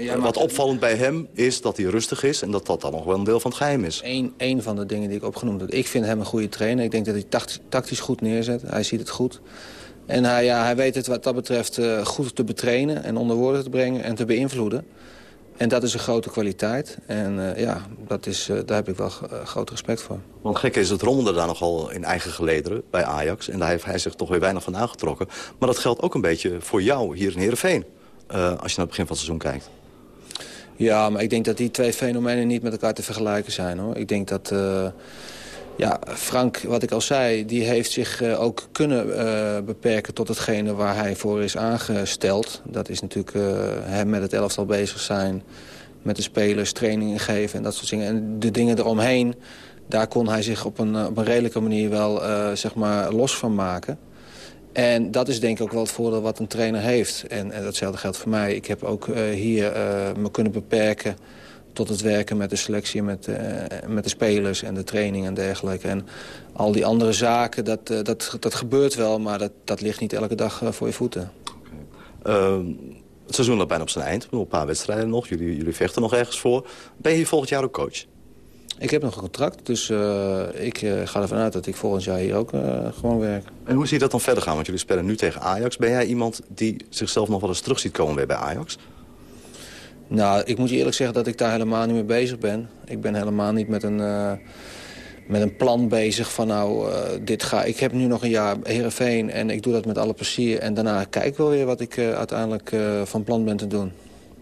Ja, wat opvallend bij hem is dat hij rustig is... en dat dat dan nog wel een deel van het geheim is. Eén een van de dingen die ik opgenoemd heb. Ik vind hem een goede trainer. Ik denk dat hij tactisch goed neerzet. Hij ziet het goed. En hij, ja, hij weet het wat dat betreft uh, goed te betrainen... en onder woorden te brengen en te beïnvloeden. En dat is een grote kwaliteit. En uh, ja, dat is, uh, daar heb ik wel groot respect voor. Want gek is, het rommelde daar nogal in eigen gelederen bij Ajax. En daar heeft hij zich toch weer weinig van aangetrokken. Maar dat geldt ook een beetje voor jou hier in Heerenveen. als je naar het begin van het seizoen kijkt. Ja, maar ik denk dat die twee fenomenen niet met elkaar te vergelijken zijn. hoor. Ik denk dat... Ja, Frank, wat ik al zei, die heeft zich uh, ook kunnen uh, beperken tot hetgene waar hij voor is aangesteld. Dat is natuurlijk hem met het elftal bezig zijn, met de spelers trainingen geven en dat soort dingen. En de dingen eromheen, daar kon hij zich op een, op een redelijke manier wel zeg maar los van maken. En dat is denk ik ook wel het voordeel wat een trainer heeft. En, en datzelfde geldt voor mij. Ik heb ook hier me kunnen beperken tot het werken met de selectie, met, uh, met de spelers en de training en dergelijke. En al die andere zaken, dat, dat, dat gebeurt wel, maar dat, dat ligt niet elke dag voor je voeten. Okay. Uh, het seizoen loopt bijna op zijn eind. Een paar wedstrijden nog. Jullie, jullie vechten nog ergens voor. Ben je hier volgend jaar ook coach? Ik heb nog een contract, dus eh, ik eh, ga ervan uit dat ik volgend jaar hier ook eh, gewoon werk. En hoe zie je dat dan verder gaan? Want jullie spelen nu tegen Ajax. Ben jij iemand die zichzelf nog wel eens terug ziet komen weer bij Ajax? Nou, ik moet je eerlijk zeggen dat ik daar helemaal niet mee bezig ben. Ik ben helemaal niet met een, eh, met een plan bezig van nou, eh, dit ga... Ik heb nu nog een jaar Heerenveen en ik doe dat met alle plezier. En daarna kijk ik wel weer wat ik eh, uiteindelijk van plan ben te doen.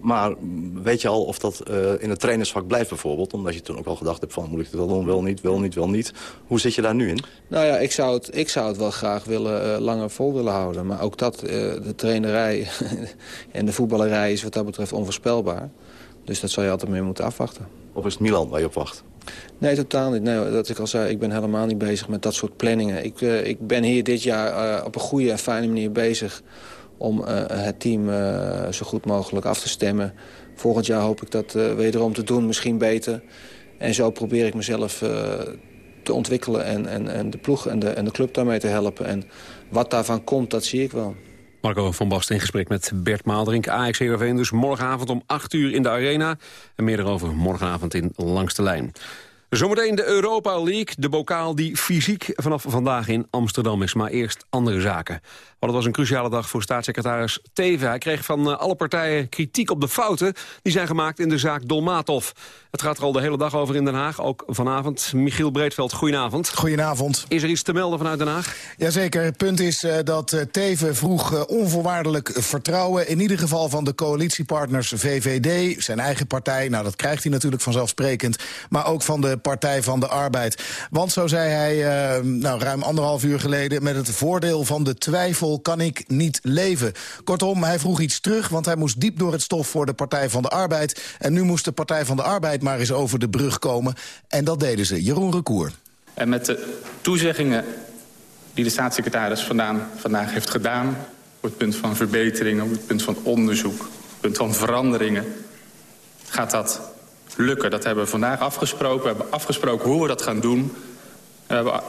Maar weet je al of dat eh, in het trainersvak blijft bijvoorbeeld? Omdat je toen ook al gedacht hebt van moet ik het wel doen, wel niet, wel niet, wel niet. Hoe zit je daar nu in? Nou ja, ik zou het, ik zou het wel graag willen, eh, langer vol willen houden. Maar ook dat, eh, de trainerij [laughs] en de voetballerij is wat dat betreft onvoorspelbaar. Dus dat zal je altijd mee moeten afwachten. Of is het Milan waar je op wacht? Nee, totaal niet. Nee, dat ik al zei, ik ben helemaal niet bezig met dat soort planningen. Ik, ik ben hier dit jaar op een goede en fijne manier bezig... om eh, het team eh, zo goed mogelijk af te stemmen. Volgend jaar hoop ik dat eh, wederom te doen, misschien beter. En zo probeer ik mezelf te ontwikkelen... En, en, en de ploeg en de, en de club daarmee te helpen. En wat daarvan komt, dat zie ik wel. Marco van Basten in gesprek met Bert Maalderink. Ajax Heerenveen dus morgenavond om 8 uur in de Arena. En meer erover morgenavond in Langste Lijn. Zometeen de Europa League, de bokaal die fysiek vanaf vandaag in Amsterdam is. Maar eerst andere zaken. Want het was een cruciale dag voor staatssecretaris Teven. Hij kreeg van eh, alle partijen kritiek op de fouten die zijn gemaakt in de zaak Dolmatov. Het gaat er al de hele dag over in Den Haag, ook vanavond. Michiel Breedveld, goedenavond. Goedenavond. Is er iets te melden vanuit Den Haag? Jazeker. Het punt is eh, dat eh, Teven vroeg onvoorwaardelijk vertrouwen... in ieder geval van de coalitiepartners VVD, zijn eigen partij... nou, dat krijgt hij natuurlijk vanzelfsprekend... maar ook van de Partij van de Arbeid. Want, zo zei hij nou, ruim anderhalf uur geleden... met het voordeel van de twijfel kan ik niet leven. Kortom, hij vroeg iets terug, want hij moest diep door het stof... voor de Partij van de Arbeid. En nu moest de Partij van de Arbeid maar eens over de brug komen. En dat deden ze. Jeroen Recour. En met de toezeggingen die de staatssecretaris vandaag heeft gedaan... op het punt van verbeteringen, op het punt van onderzoek... op het punt van veranderingen, gaat dat lukken. Dat hebben we vandaag afgesproken. We hebben afgesproken hoe we dat gaan doen. We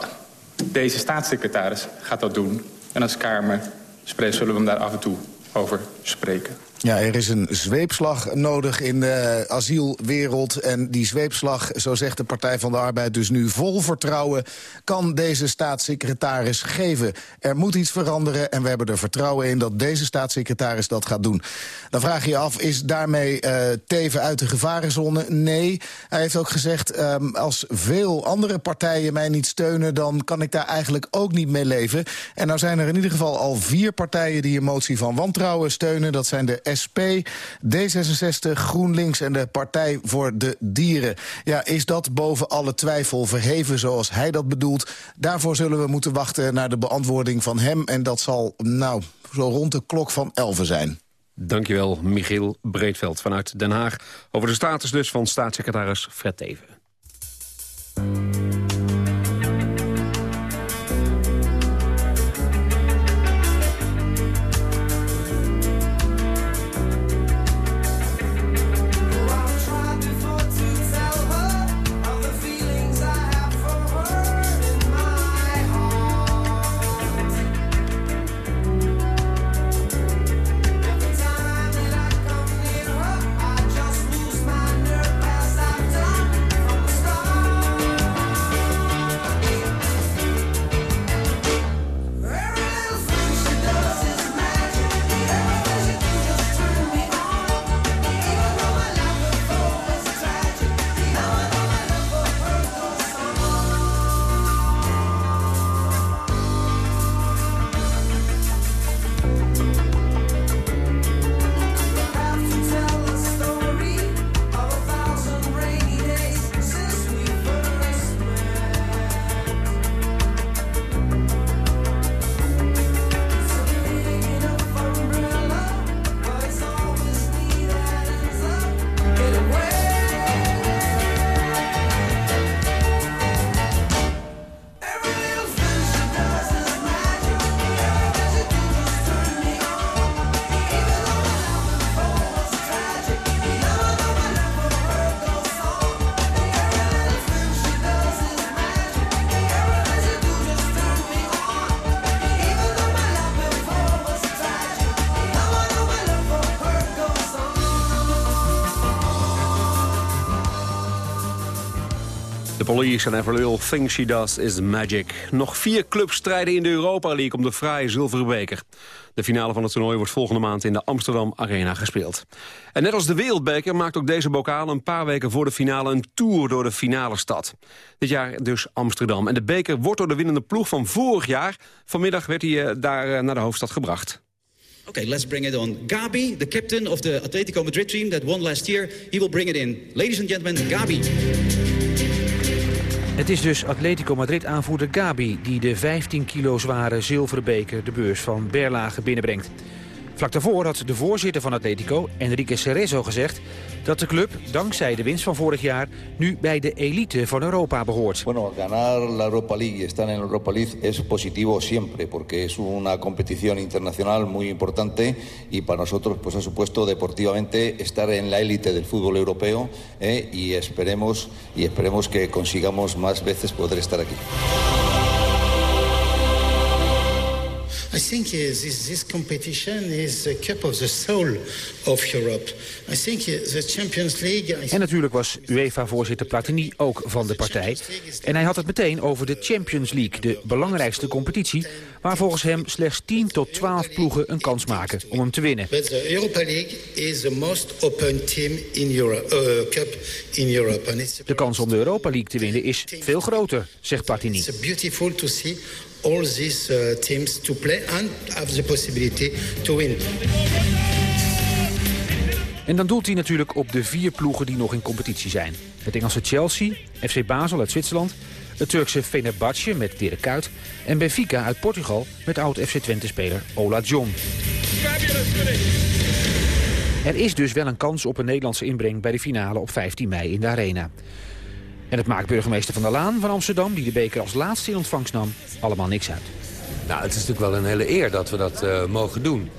deze staatssecretaris gaat dat doen. En als Kamer zullen we hem daar af en toe over spreken. Ja, er is een zweepslag nodig in de asielwereld. En die zweepslag, zo zegt de Partij van de Arbeid dus nu vol vertrouwen... kan deze staatssecretaris geven. Er moet iets veranderen en we hebben er vertrouwen in... dat deze staatssecretaris dat gaat doen. Dan vraag je je af, is daarmee uh, Teven uit de gevarenzone? Nee. Hij heeft ook gezegd, um, als veel andere partijen mij niet steunen... dan kan ik daar eigenlijk ook niet mee leven. En nou zijn er in ieder geval al vier partijen... die een motie van wantrouwen steunen. Dat zijn de SP, D66, GroenLinks en de Partij voor de Dieren. Ja, is dat boven alle twijfel verheven zoals hij dat bedoelt? Daarvoor zullen we moeten wachten naar de beantwoording van hem. En dat zal, nou, zo rond de klok van 11 zijn. Dankjewel, Michiel Breedveld vanuit Den Haag... over de status dus van staatssecretaris Fred Teven. Police and every little thing she does is magic. Nog vier clubs strijden in de Europa League om de fraaie zilveren beker. De finale van het toernooi wordt volgende maand in de Amsterdam Arena gespeeld. En net als de Wereldbeker maakt ook deze bokaal een paar weken voor de finale een tour door de finale stad. Dit jaar dus Amsterdam. En de beker wordt door de winnende ploeg van vorig jaar. Vanmiddag werd hij eh, daar eh, naar de hoofdstad gebracht. Okay, let's bring it on. Gabi, the captain of the Atletico Madrid team that won last year, he will bring it in. Ladies and gentlemen, Gabi. Het is dus Atletico Madrid-aanvoerder Gabi... die de 15 kilo zware zilveren beker de beurs van Berlage binnenbrengt. Vlak daarvoor had de voorzitter van Atletico, Enrique Cerezo, gezegd... dat de club, dankzij de winst van vorig jaar... nu bij de elite van Europa behoort. Bueno, ganar la Europa League estar en Europa League es positivo siempre, porque es una competición internacional muy importante y para nosotros pues ha supuesto deportivamente estar en la élite del fútbol europeo eh, y esperemos y esperemos que consigamos más veces poder estar aquí. I think this, this competition is the cup of the soul of Europe. I think the Champions League... En natuurlijk was UEFA-voorzitter Platini ook van de partij. En hij had het meteen over de Champions League, de belangrijkste competitie... waar volgens hem slechts 10 tot 12 ploegen een kans maken om hem te winnen. But the Europa League is the most open team in Europe, uh, cup in Europe. And it's, De kans om de Europa League te winnen is veel groter, zegt Platini. it's beautiful to see all these uh, teams to play and have the possibility to win. En dan doelt hij natuurlijk op de vier ploegen die nog in competitie zijn. Het Engelse Chelsea, FC Basel uit Zwitserland... het Turkse Fenerbahce met Dirk Kuyt... en Benfica uit Portugal met oud-FC Twente-speler Ola John. Er is dus wel een kans op een Nederlandse inbreng bij de finale op 15 mei in de Arena. En het maakt burgemeester Van der Laan van Amsterdam... die de beker als laatste in ontvangst nam, allemaal niks uit. Nou, het is natuurlijk wel een hele eer dat we dat eh, mogen doen.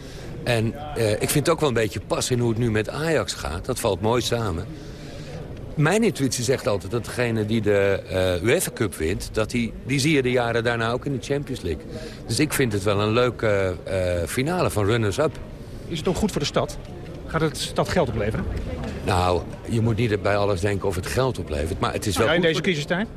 En eh, ik vind het ook wel een beetje pas in hoe het nu met Ajax gaat. Dat valt mooi samen. Mijn intuïtie zegt altijd dat degene die de eh, UEFA Cup wint... Dat die, die zie je de jaren daarna ook in de Champions League. Dus ik vind het wel een leuke eh, finale van runners-up. Is het ook goed voor de stad? Gaat het stad geld opleveren? Nou, je moet niet bij alles denken of het geld oplevert. Maar het is wel Ja, in goed deze crisistijd?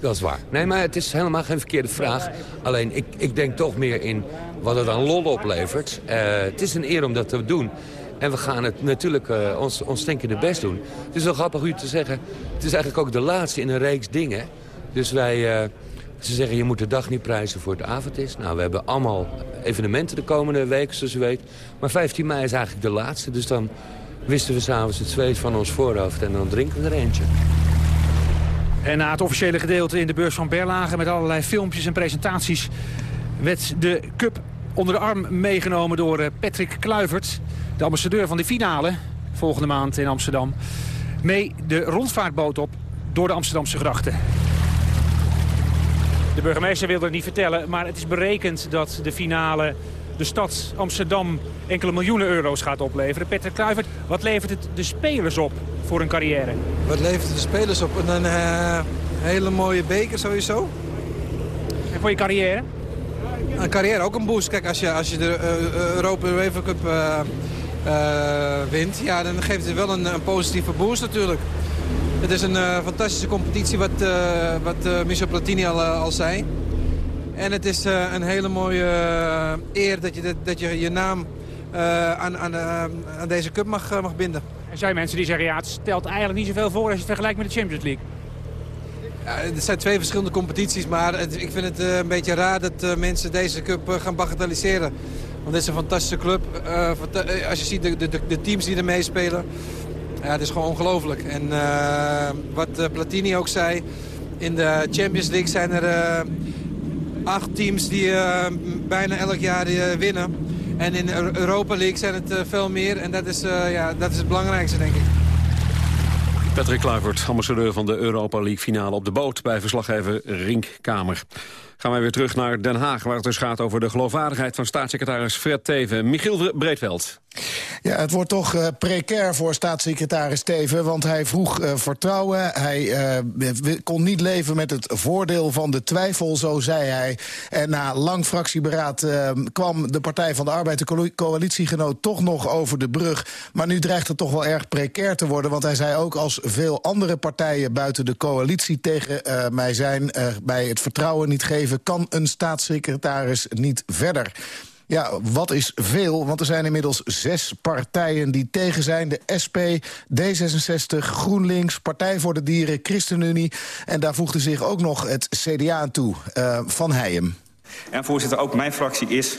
Dat is waar. Nee, maar het is helemaal geen verkeerde vraag. Alleen, ik, ik denk toch meer in wat het aan lol oplevert. Eh, het is een eer om dat te doen. En we gaan het natuurlijk eh, ons, ons stinkende best doen. Het is wel grappig u te zeggen. Het is eigenlijk ook de laatste in een reeks dingen. Dus wij... eh, ze zeggen, je moet de dag niet prijzen voor het avond is. Nou, we hebben allemaal evenementen de komende week, zoals u weet. Maar 15 mei is eigenlijk de laatste. Dus dan wisten we s'avonds het zweet van ons voorhoofd. En dan drinken we er eentje. En na het officiële gedeelte in de beurs van Berlage... met allerlei filmpjes en presentaties... werd de cup onder de arm meegenomen door eh, Patrick Kluivert... de ambassadeur van de finale, volgende maand in Amsterdam... mee de rondvaartboot op door de Amsterdamse grachten. De burgemeester wilde het niet vertellen, maar het is berekend dat de finale de stad Amsterdam enkele miljoenen euro's gaat opleveren. Patrick Kluivert, wat levert het de spelers op voor een carrière? Wat levert de spelers op? Een eh, hele mooie beker sowieso. En voor je carrière? Een carrière ook een boost. Kijk, als je, als je de eh, Europa UEFA Cup wint, ja, dan geeft het wel een, een positieve boost natuurlijk. Het is een eh, fantastische competitie, wat, eh, wat eh, Michel Platini al, al zei. En het is een hele mooie eer dat je, dat, dat je je naam aan, aan, aan deze cup mag, mag binden. Er zijn mensen die zeggen, ja, het stelt eigenlijk niet zoveel voor als je het vergelijkt met de Champions League. Ja, het zijn twee verschillende competities, maar het- ik vind het een beetje raar dat mensen deze cup gaan bagatelliseren. Want dit is een fantastische club. Als je ziet de, de, de- de teams die er meespelen, ja, het is gewoon ongelooflijk. En eh, wat eh, Platini ook zei, in de Champions League zijn er eh, acht teams die bijna elk jaar winnen. En in Europa League zijn het veel meer en dat is, ja, dat is het belangrijkste, denk ik. Patrick Kluivert, ambassadeur van de Europa League finale op de boot... bij verslaggever Rink Kamer. Gaan wij weer terug naar Den Haag, waar het dus gaat over de geloofwaardigheid van staatssecretaris Fred Teven. Michiel Breedveld. Ja, het wordt toch uh, precair voor staatssecretaris Teven... want hij vroeg uh, vertrouwen. Hij uh, kon niet leven met het voordeel van de twijfel, zo zei hij. En na lang fractieberaad kwam de Partij van de Arbeid... de co coalitiegenoot toch nog over de brug. Maar nu dreigt het toch wel erg precair te worden... want hij zei ook als veel andere partijen buiten de coalitie tegen mij zijn... bij het vertrouwen niet geven, kan een staatssecretaris niet verder. Ja, wat is veel? Want er zijn inmiddels zes partijen die tegen zijn. De SP, D66, GroenLinks, Partij voor de Dieren, ChristenUnie. En daar voegde zich ook nog het CDA aan toe, uh, Van Heijem. En voorzitter, ook mijn fractie is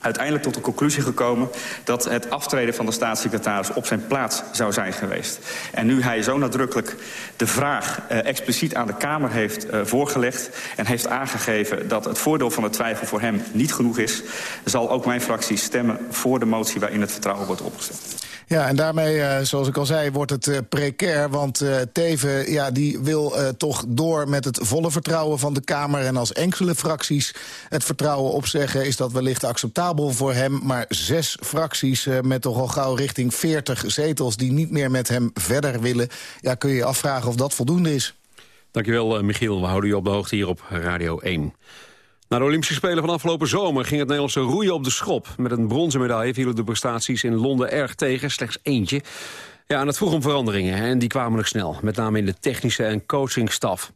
uiteindelijk tot de conclusie gekomen... dat het aftreden van de staatssecretaris op zijn plaats zou zijn geweest. En nu hij zo nadrukkelijk de vraag uh, expliciet aan de Kamer heeft uh, voorgelegd... en heeft aangegeven dat het voordeel van de twijfel voor hem niet genoeg is... zal ook mijn fractie stemmen voor de motie waarin het vertrouwen wordt opgesteld. Ja, en daarmee, uh, zoals ik al zei, wordt het precair. Want Teven ja, die wil toch door met het volle vertrouwen van de Kamer. En als enkele fracties het vertrouwen opzeggen... is dat wellicht acceptabel voor hem. Maar zes fracties met toch al gauw richting 40 zetels... die niet meer met hem verder willen. Ja, kun je je afvragen of dat voldoende is. Dankjewel, Michiel. We houden je op de hoogte hier op Radio 1. Na de Olympische Spelen van afgelopen zomer ging het Nederlandse roeien op de schop. Met een bronzen medaille vielen de prestaties in Londen erg tegen, slechts eentje. Ja, en het vroeg om veranderingen en die kwamen nog snel. Met name in de technische en coachingstaf.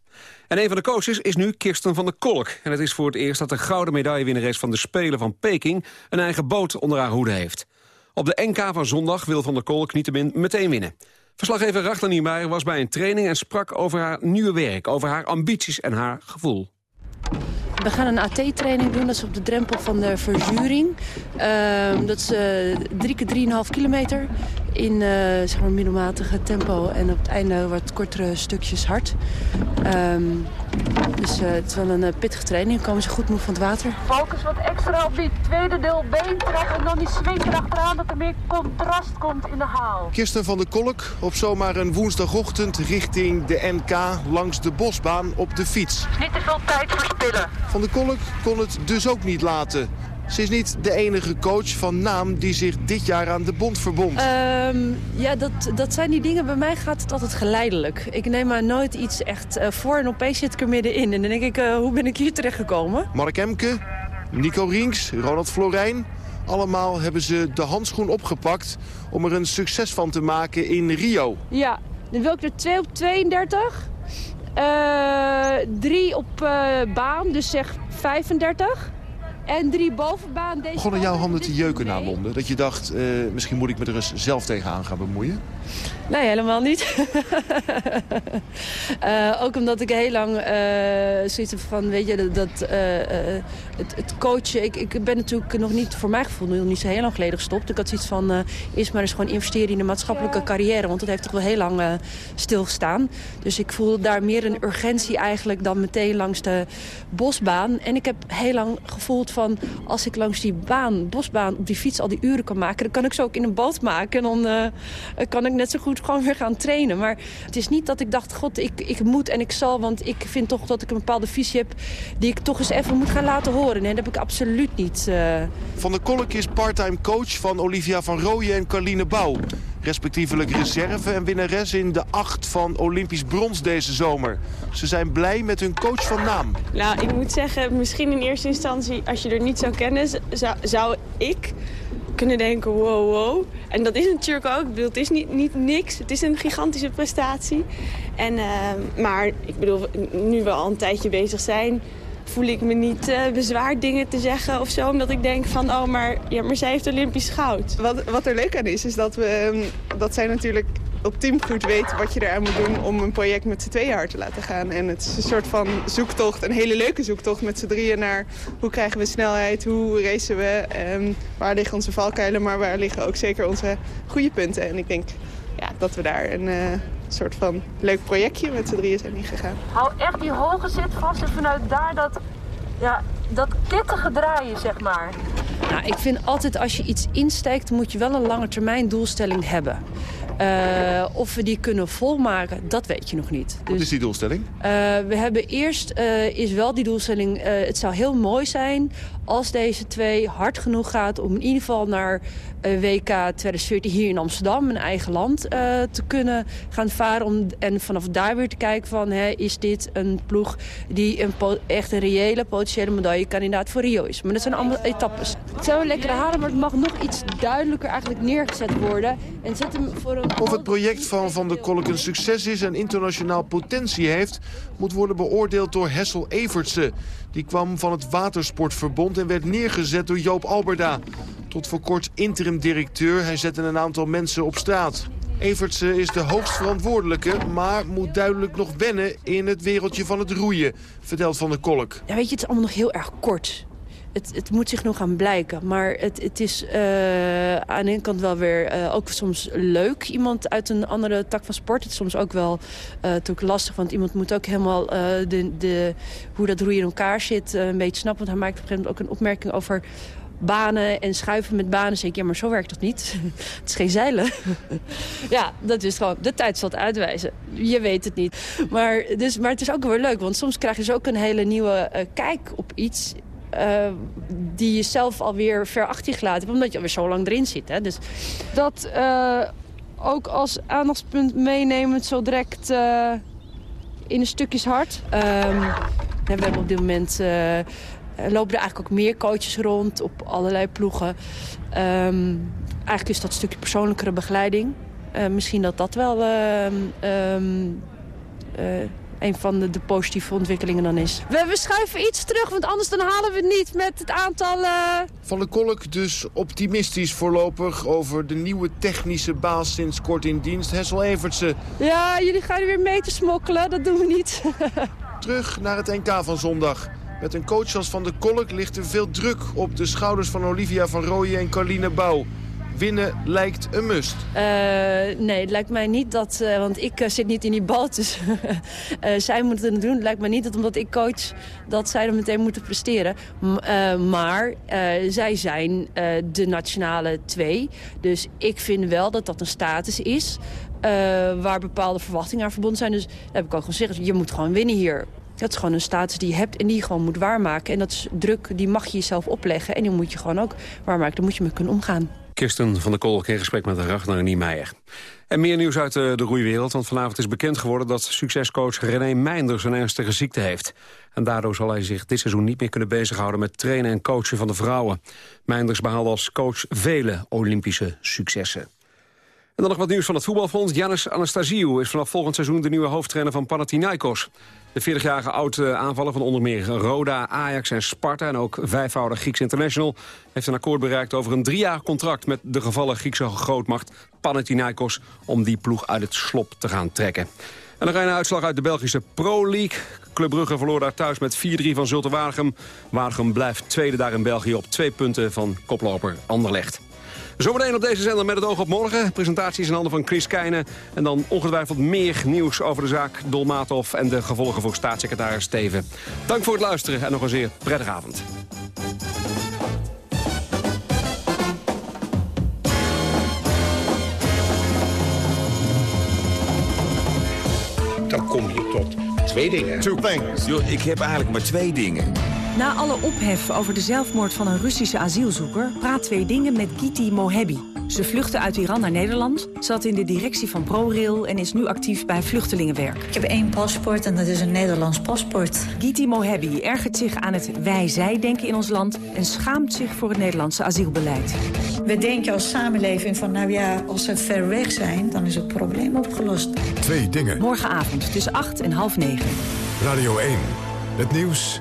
En een van de coaches is nu Kirsten van der Kolk. En het is voor het eerst dat de gouden medaillewinnares van de Spelen van Peking... een eigen boot onder haar hoede heeft. Op de NK van zondag wil van der Kolk niettemin meteen winnen. Verslaggever Rachel Niemeyer was bij een training en sprak over haar nieuwe werk... over haar ambities en haar gevoel. We gaan een AT-training doen, dat is op de drempel van de verzuring. Uh, dat is uh, drie keer 3,5 kilometer in uh, zeg middelmatige tempo en op het einde wat kortere stukjes hard. Um, dus uh, het is wel een pittige training, dan komen ze goed moe van het water. Focus wat extra op die tweede deel beenkracht en dan die swing erachteraan dat er meer contrast komt in de haal. Kirsten van der Kolk op zomaar een woensdagochtend richting de NK langs de bosbaan op de fiets. Niet te veel tijd verspillen. Van der Kolk kon het dus ook niet laten. Ze is niet de enige coach van naam die zich dit jaar aan de bond verbond. Um, ja, dat, dat zijn die dingen. Bij mij gaat het altijd geleidelijk. Ik neem maar nooit iets echt uh, voor en opeens zit ik er middenin. En dan denk ik, uh, hoe ben ik hier terechtgekomen? Mark Emke, Nico Rinks, Ronald Florijn. Allemaal hebben ze de handschoen opgepakt om er een succes van te maken in Rio. Ja, dan wil ik er 2 op 32. Uh, drie op uh, baan, dus zeg 35. En drie bovenbaan. Deze Begonnen jouw handen te jeuken na Londen? Dat je dacht, uh, misschien moet ik me er eens zelf tegenaan gaan bemoeien? Nee, helemaal niet. uh, [laughs] ook omdat ik heel lang uh, zoiets heb van, weet je, dat, dat uh, het, het, coachen... Ik, ik ben natuurlijk nog niet, voor mijn gevoel, nog niet zo heel lang geleden gestopt. Ik had zoiets van, eerst maar eens gewoon investeren in de maatschappelijke carrière. Want dat heeft toch wel heel lang stilgestaan. Dus ik voel daar meer een urgentie eigenlijk dan meteen langs de bosbaan. En ik heb heel lang gevoeld van, als ik langs die baan, bosbaan, op die fiets al die uren kan maken... dan kan ik ze ook in een boot maken en dan kan ik net zo goed gewoon weer gaan trainen. Maar het is niet dat ik dacht, god, ik, ik moet en ik zal... want ik vind toch dat ik een bepaalde visie heb... die ik toch eens even moet gaan laten horen. Nee, dat heb ik absoluut niet. Uh... Van der Kolk is parttime coach van Olivia van Rooyen en Carline Bouw. Respectievelijk reserve en winnares in de acht van Olympisch brons deze zomer. Ze zijn blij met hun coach van naam. Nou, ik moet zeggen, misschien in eerste instantie... als je er niet zou kennen, zou, zou ik kunnen denken, wow, wow. En dat is natuurlijk ook. Ik bedoel, het is niet, niet niks. Het is een gigantische prestatie. En, uh, maar ik bedoel, nu we al een tijdje bezig zijn... voel ik me niet uh, bezwaard dingen te zeggen of zo. Omdat ik denk van, oh, maar, ja, maar zij heeft Olympisch goud. Wat, wat er leuk aan is, is dat, we, dat zij natuurlijk op teamgoed weet wat je eraan moet doen om een project met z'n tweeën hard te laten gaan. En het is een soort van zoektocht, een hele leuke zoektocht met z'n drieën naar hoe krijgen we snelheid, hoe racen we, um, waar liggen onze valkuilen, maar waar liggen ook zeker onze goede punten. En ik denk ja, dat we daar een uh, soort van leuk projectje met z'n drieën zijn ingegaan. Hou echt die hoge zit vast en vanuit daar dat, ja, dat kittige draaien, zeg maar. Nou, ik vind altijd als je iets insteekt moet je wel een lange termijn doelstelling hebben. Eh, of we die kunnen volmaken, dat weet je nog niet. Wat Dus, is die doelstelling? eh, we hebben eerst, eh, is wel die doelstelling... eh, het zou heel mooi zijn als deze twee hard genoeg gaat... om in ieder geval naar eh, WK 2014 hier in Amsterdam, een eigen land... eh, te kunnen gaan varen. Om, en vanaf daar weer te kijken van... Hè, is dit een ploeg die een echt een reële potentiële medaillekandidaat voor Rio is. Maar dat zijn allemaal etappes. Het zijn wel lekkere haren, maar het mag nog iets duidelijker eigenlijk neergezet worden. En zet hem voor een... Of het project van Van der Kolk een succes is en internationaal potentie heeft... moet worden beoordeeld door Hessel Evertse. Die kwam van het Watersportverbond en werd neergezet door Joop Alberda. Tot voor kort interim-directeur. Hij zette een aantal mensen op straat. Evertse is de hoogst verantwoordelijke, maar moet duidelijk nog wennen in het wereldje van het roeien, vertelt Van der Kolk. Ja, weet je, het is allemaal nog heel erg kort. Het, het moet zich nog gaan blijken. Maar het, het is eh, aan de kant wel weer eh, ook soms leuk. Iemand uit een andere tak van sport. Het is soms ook wel eh, natuurlijk lastig. Want iemand moet ook helemaal de, de, hoe dat roeien in elkaar zit een beetje snappen. Want hij maakt op een gegeven moment ook een opmerking over banen en schuiven met banen. Zeg ik, ja, maar zo werkt dat niet. [laughs] het is geen zeilen. [laughs] ja, dat is gewoon, de tijd zal het uitwijzen. Je weet het niet. Maar, dus, maar het is ook weer leuk, want soms krijg je dus ook een hele nieuwe kijk op iets... eh, die je zelf alweer ver achter je gelaten hebt, omdat je alweer zo lang erin zit. Hè? Dus dat eh, ook als aandachtspunt meenemen zo direct eh, in de stukjes hart. Ehm, we hebben op dit moment... lopen er eigenlijk ook meer coaches rond op allerlei ploegen. Ehm, eigenlijk is dat stukje persoonlijkere begeleiding. Misschien dat dat wel ehm, ehm, eh, een van de, de positieve ontwikkelingen dan is. We, we schuiven iets terug, want anders dan halen we het niet met het aantal... eh, Van der Kolk dus optimistisch voorlopig over de nieuwe technische baas sinds kort in dienst, Hessel Evertse. Ja, jullie gaan er weer mee te smokkelen, dat doen we niet. [laughs] Terug naar het NK van zondag. Met een coach als Van der Kolk ligt er veel druk op de schouders van Olivia van Rooyen en Carline Bouw. Winnen lijkt een must. Eh, nee, het lijkt mij niet dat... eh, want ik eh, zit niet in die bal, dus [laughs] zij moeten het doen. Het lijkt mij niet dat omdat ik coach... dat zij dan meteen moeten presteren. Maar zij zijn de nationale twee. Dus ik vind wel dat dat een status is... waar bepaalde verwachtingen aan verbonden zijn. Dus dat heb ik ook gezegd. Je moet gewoon winnen hier. Dat is gewoon een status die je hebt en die je gewoon moet waarmaken. En dat is druk, die mag je jezelf opleggen. En die moet je gewoon ook waarmaken. Daar moet je mee kunnen omgaan. Kirsten van der Kolk in gesprek met Ragnar Niemeyer. En meer nieuws uit de, de roeiwereld, want vanavond is bekend geworden... dat succescoach René Meinders een ernstige ziekte heeft. En daardoor zal hij zich dit seizoen niet meer kunnen bezighouden... met trainen en coachen van de vrouwen. Meinders behaalde als coach vele Olympische successen. En dan nog wat nieuws van het voetbalfonds. Janis Anastasiou is vanaf volgend seizoen de nieuwe hoofdtrainer van Panathinaikos. De 40-jarige oude aanvaller van onder meer Roda, Ajax en Sparta... en ook vijfvoudig Grieks International... heeft een akkoord bereikt over een driejarig contract... met de gevallen Griekse grootmacht Panathinaikos... om die ploeg uit het slop te gaan trekken. En je naar uitslag uit de Belgische Pro League. Club Brugge verloor daar thuis met 4-3 van Zulte Waregem. Waregem blijft tweede daar in België op twee punten van koploper Anderlecht. Zometeen op deze zender met het oog op morgen. Presentaties in handen van Chris Keijnen. En dan ongetwijfeld meer nieuws over de zaak Dolmatov... en de gevolgen voor staatssecretaris Steven. Dank voor het luisteren en nog een zeer prettige avond. Dan kom je tot twee dingen. Two things. Yo, ik heb eigenlijk maar twee dingen. Na alle ophef over de zelfmoord van een Russische asielzoeker... praat twee dingen met Giti Mohebi. Ze vluchtte uit Iran naar Nederland, zat in de directie van ProRail... en is nu actief bij Vluchtelingenwerk. Ik heb één paspoort en dat is een Nederlands paspoort. Giti Mohebi ergert zich aan het wij-zij-denken in ons land... en schaamt zich voor het Nederlandse asielbeleid. We denken als samenleving van, nou ja, als ze ver weg zijn... dan is het probleem opgelost. Twee dingen. Morgenavond tussen 8 en half 9. Radio 1. Het nieuws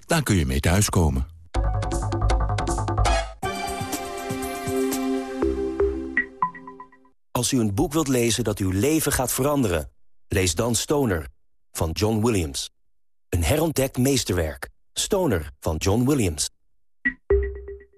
Daar kun je mee thuiskomen. Als u een boek wilt lezen dat uw leven gaat veranderen... lees dan Stoner van John Williams. Een herontdekt meesterwerk. Stoner van John Williams.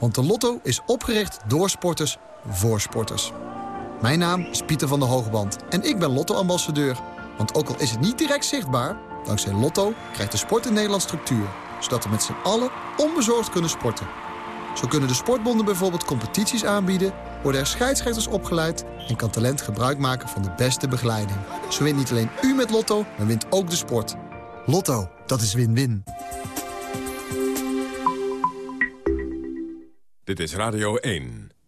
Want de Lotto is opgericht door sporters voor sporters. Mijn naam is Pieter van der Hoogband en ik ben Lotto-ambassadeur. Want ook al is het niet direct zichtbaar... dankzij Lotto krijgt de sport in Nederland structuur. Zodat we met z'n allen onbezorgd kunnen sporten. Zo kunnen de sportbonden bijvoorbeeld competities aanbieden... worden er scheidsrechters opgeleid... en kan talent gebruik maken van de beste begeleiding. Zo wint niet alleen u met Lotto, maar wint ook de sport. Lotto, dat is win-win. Dit is Radio 1.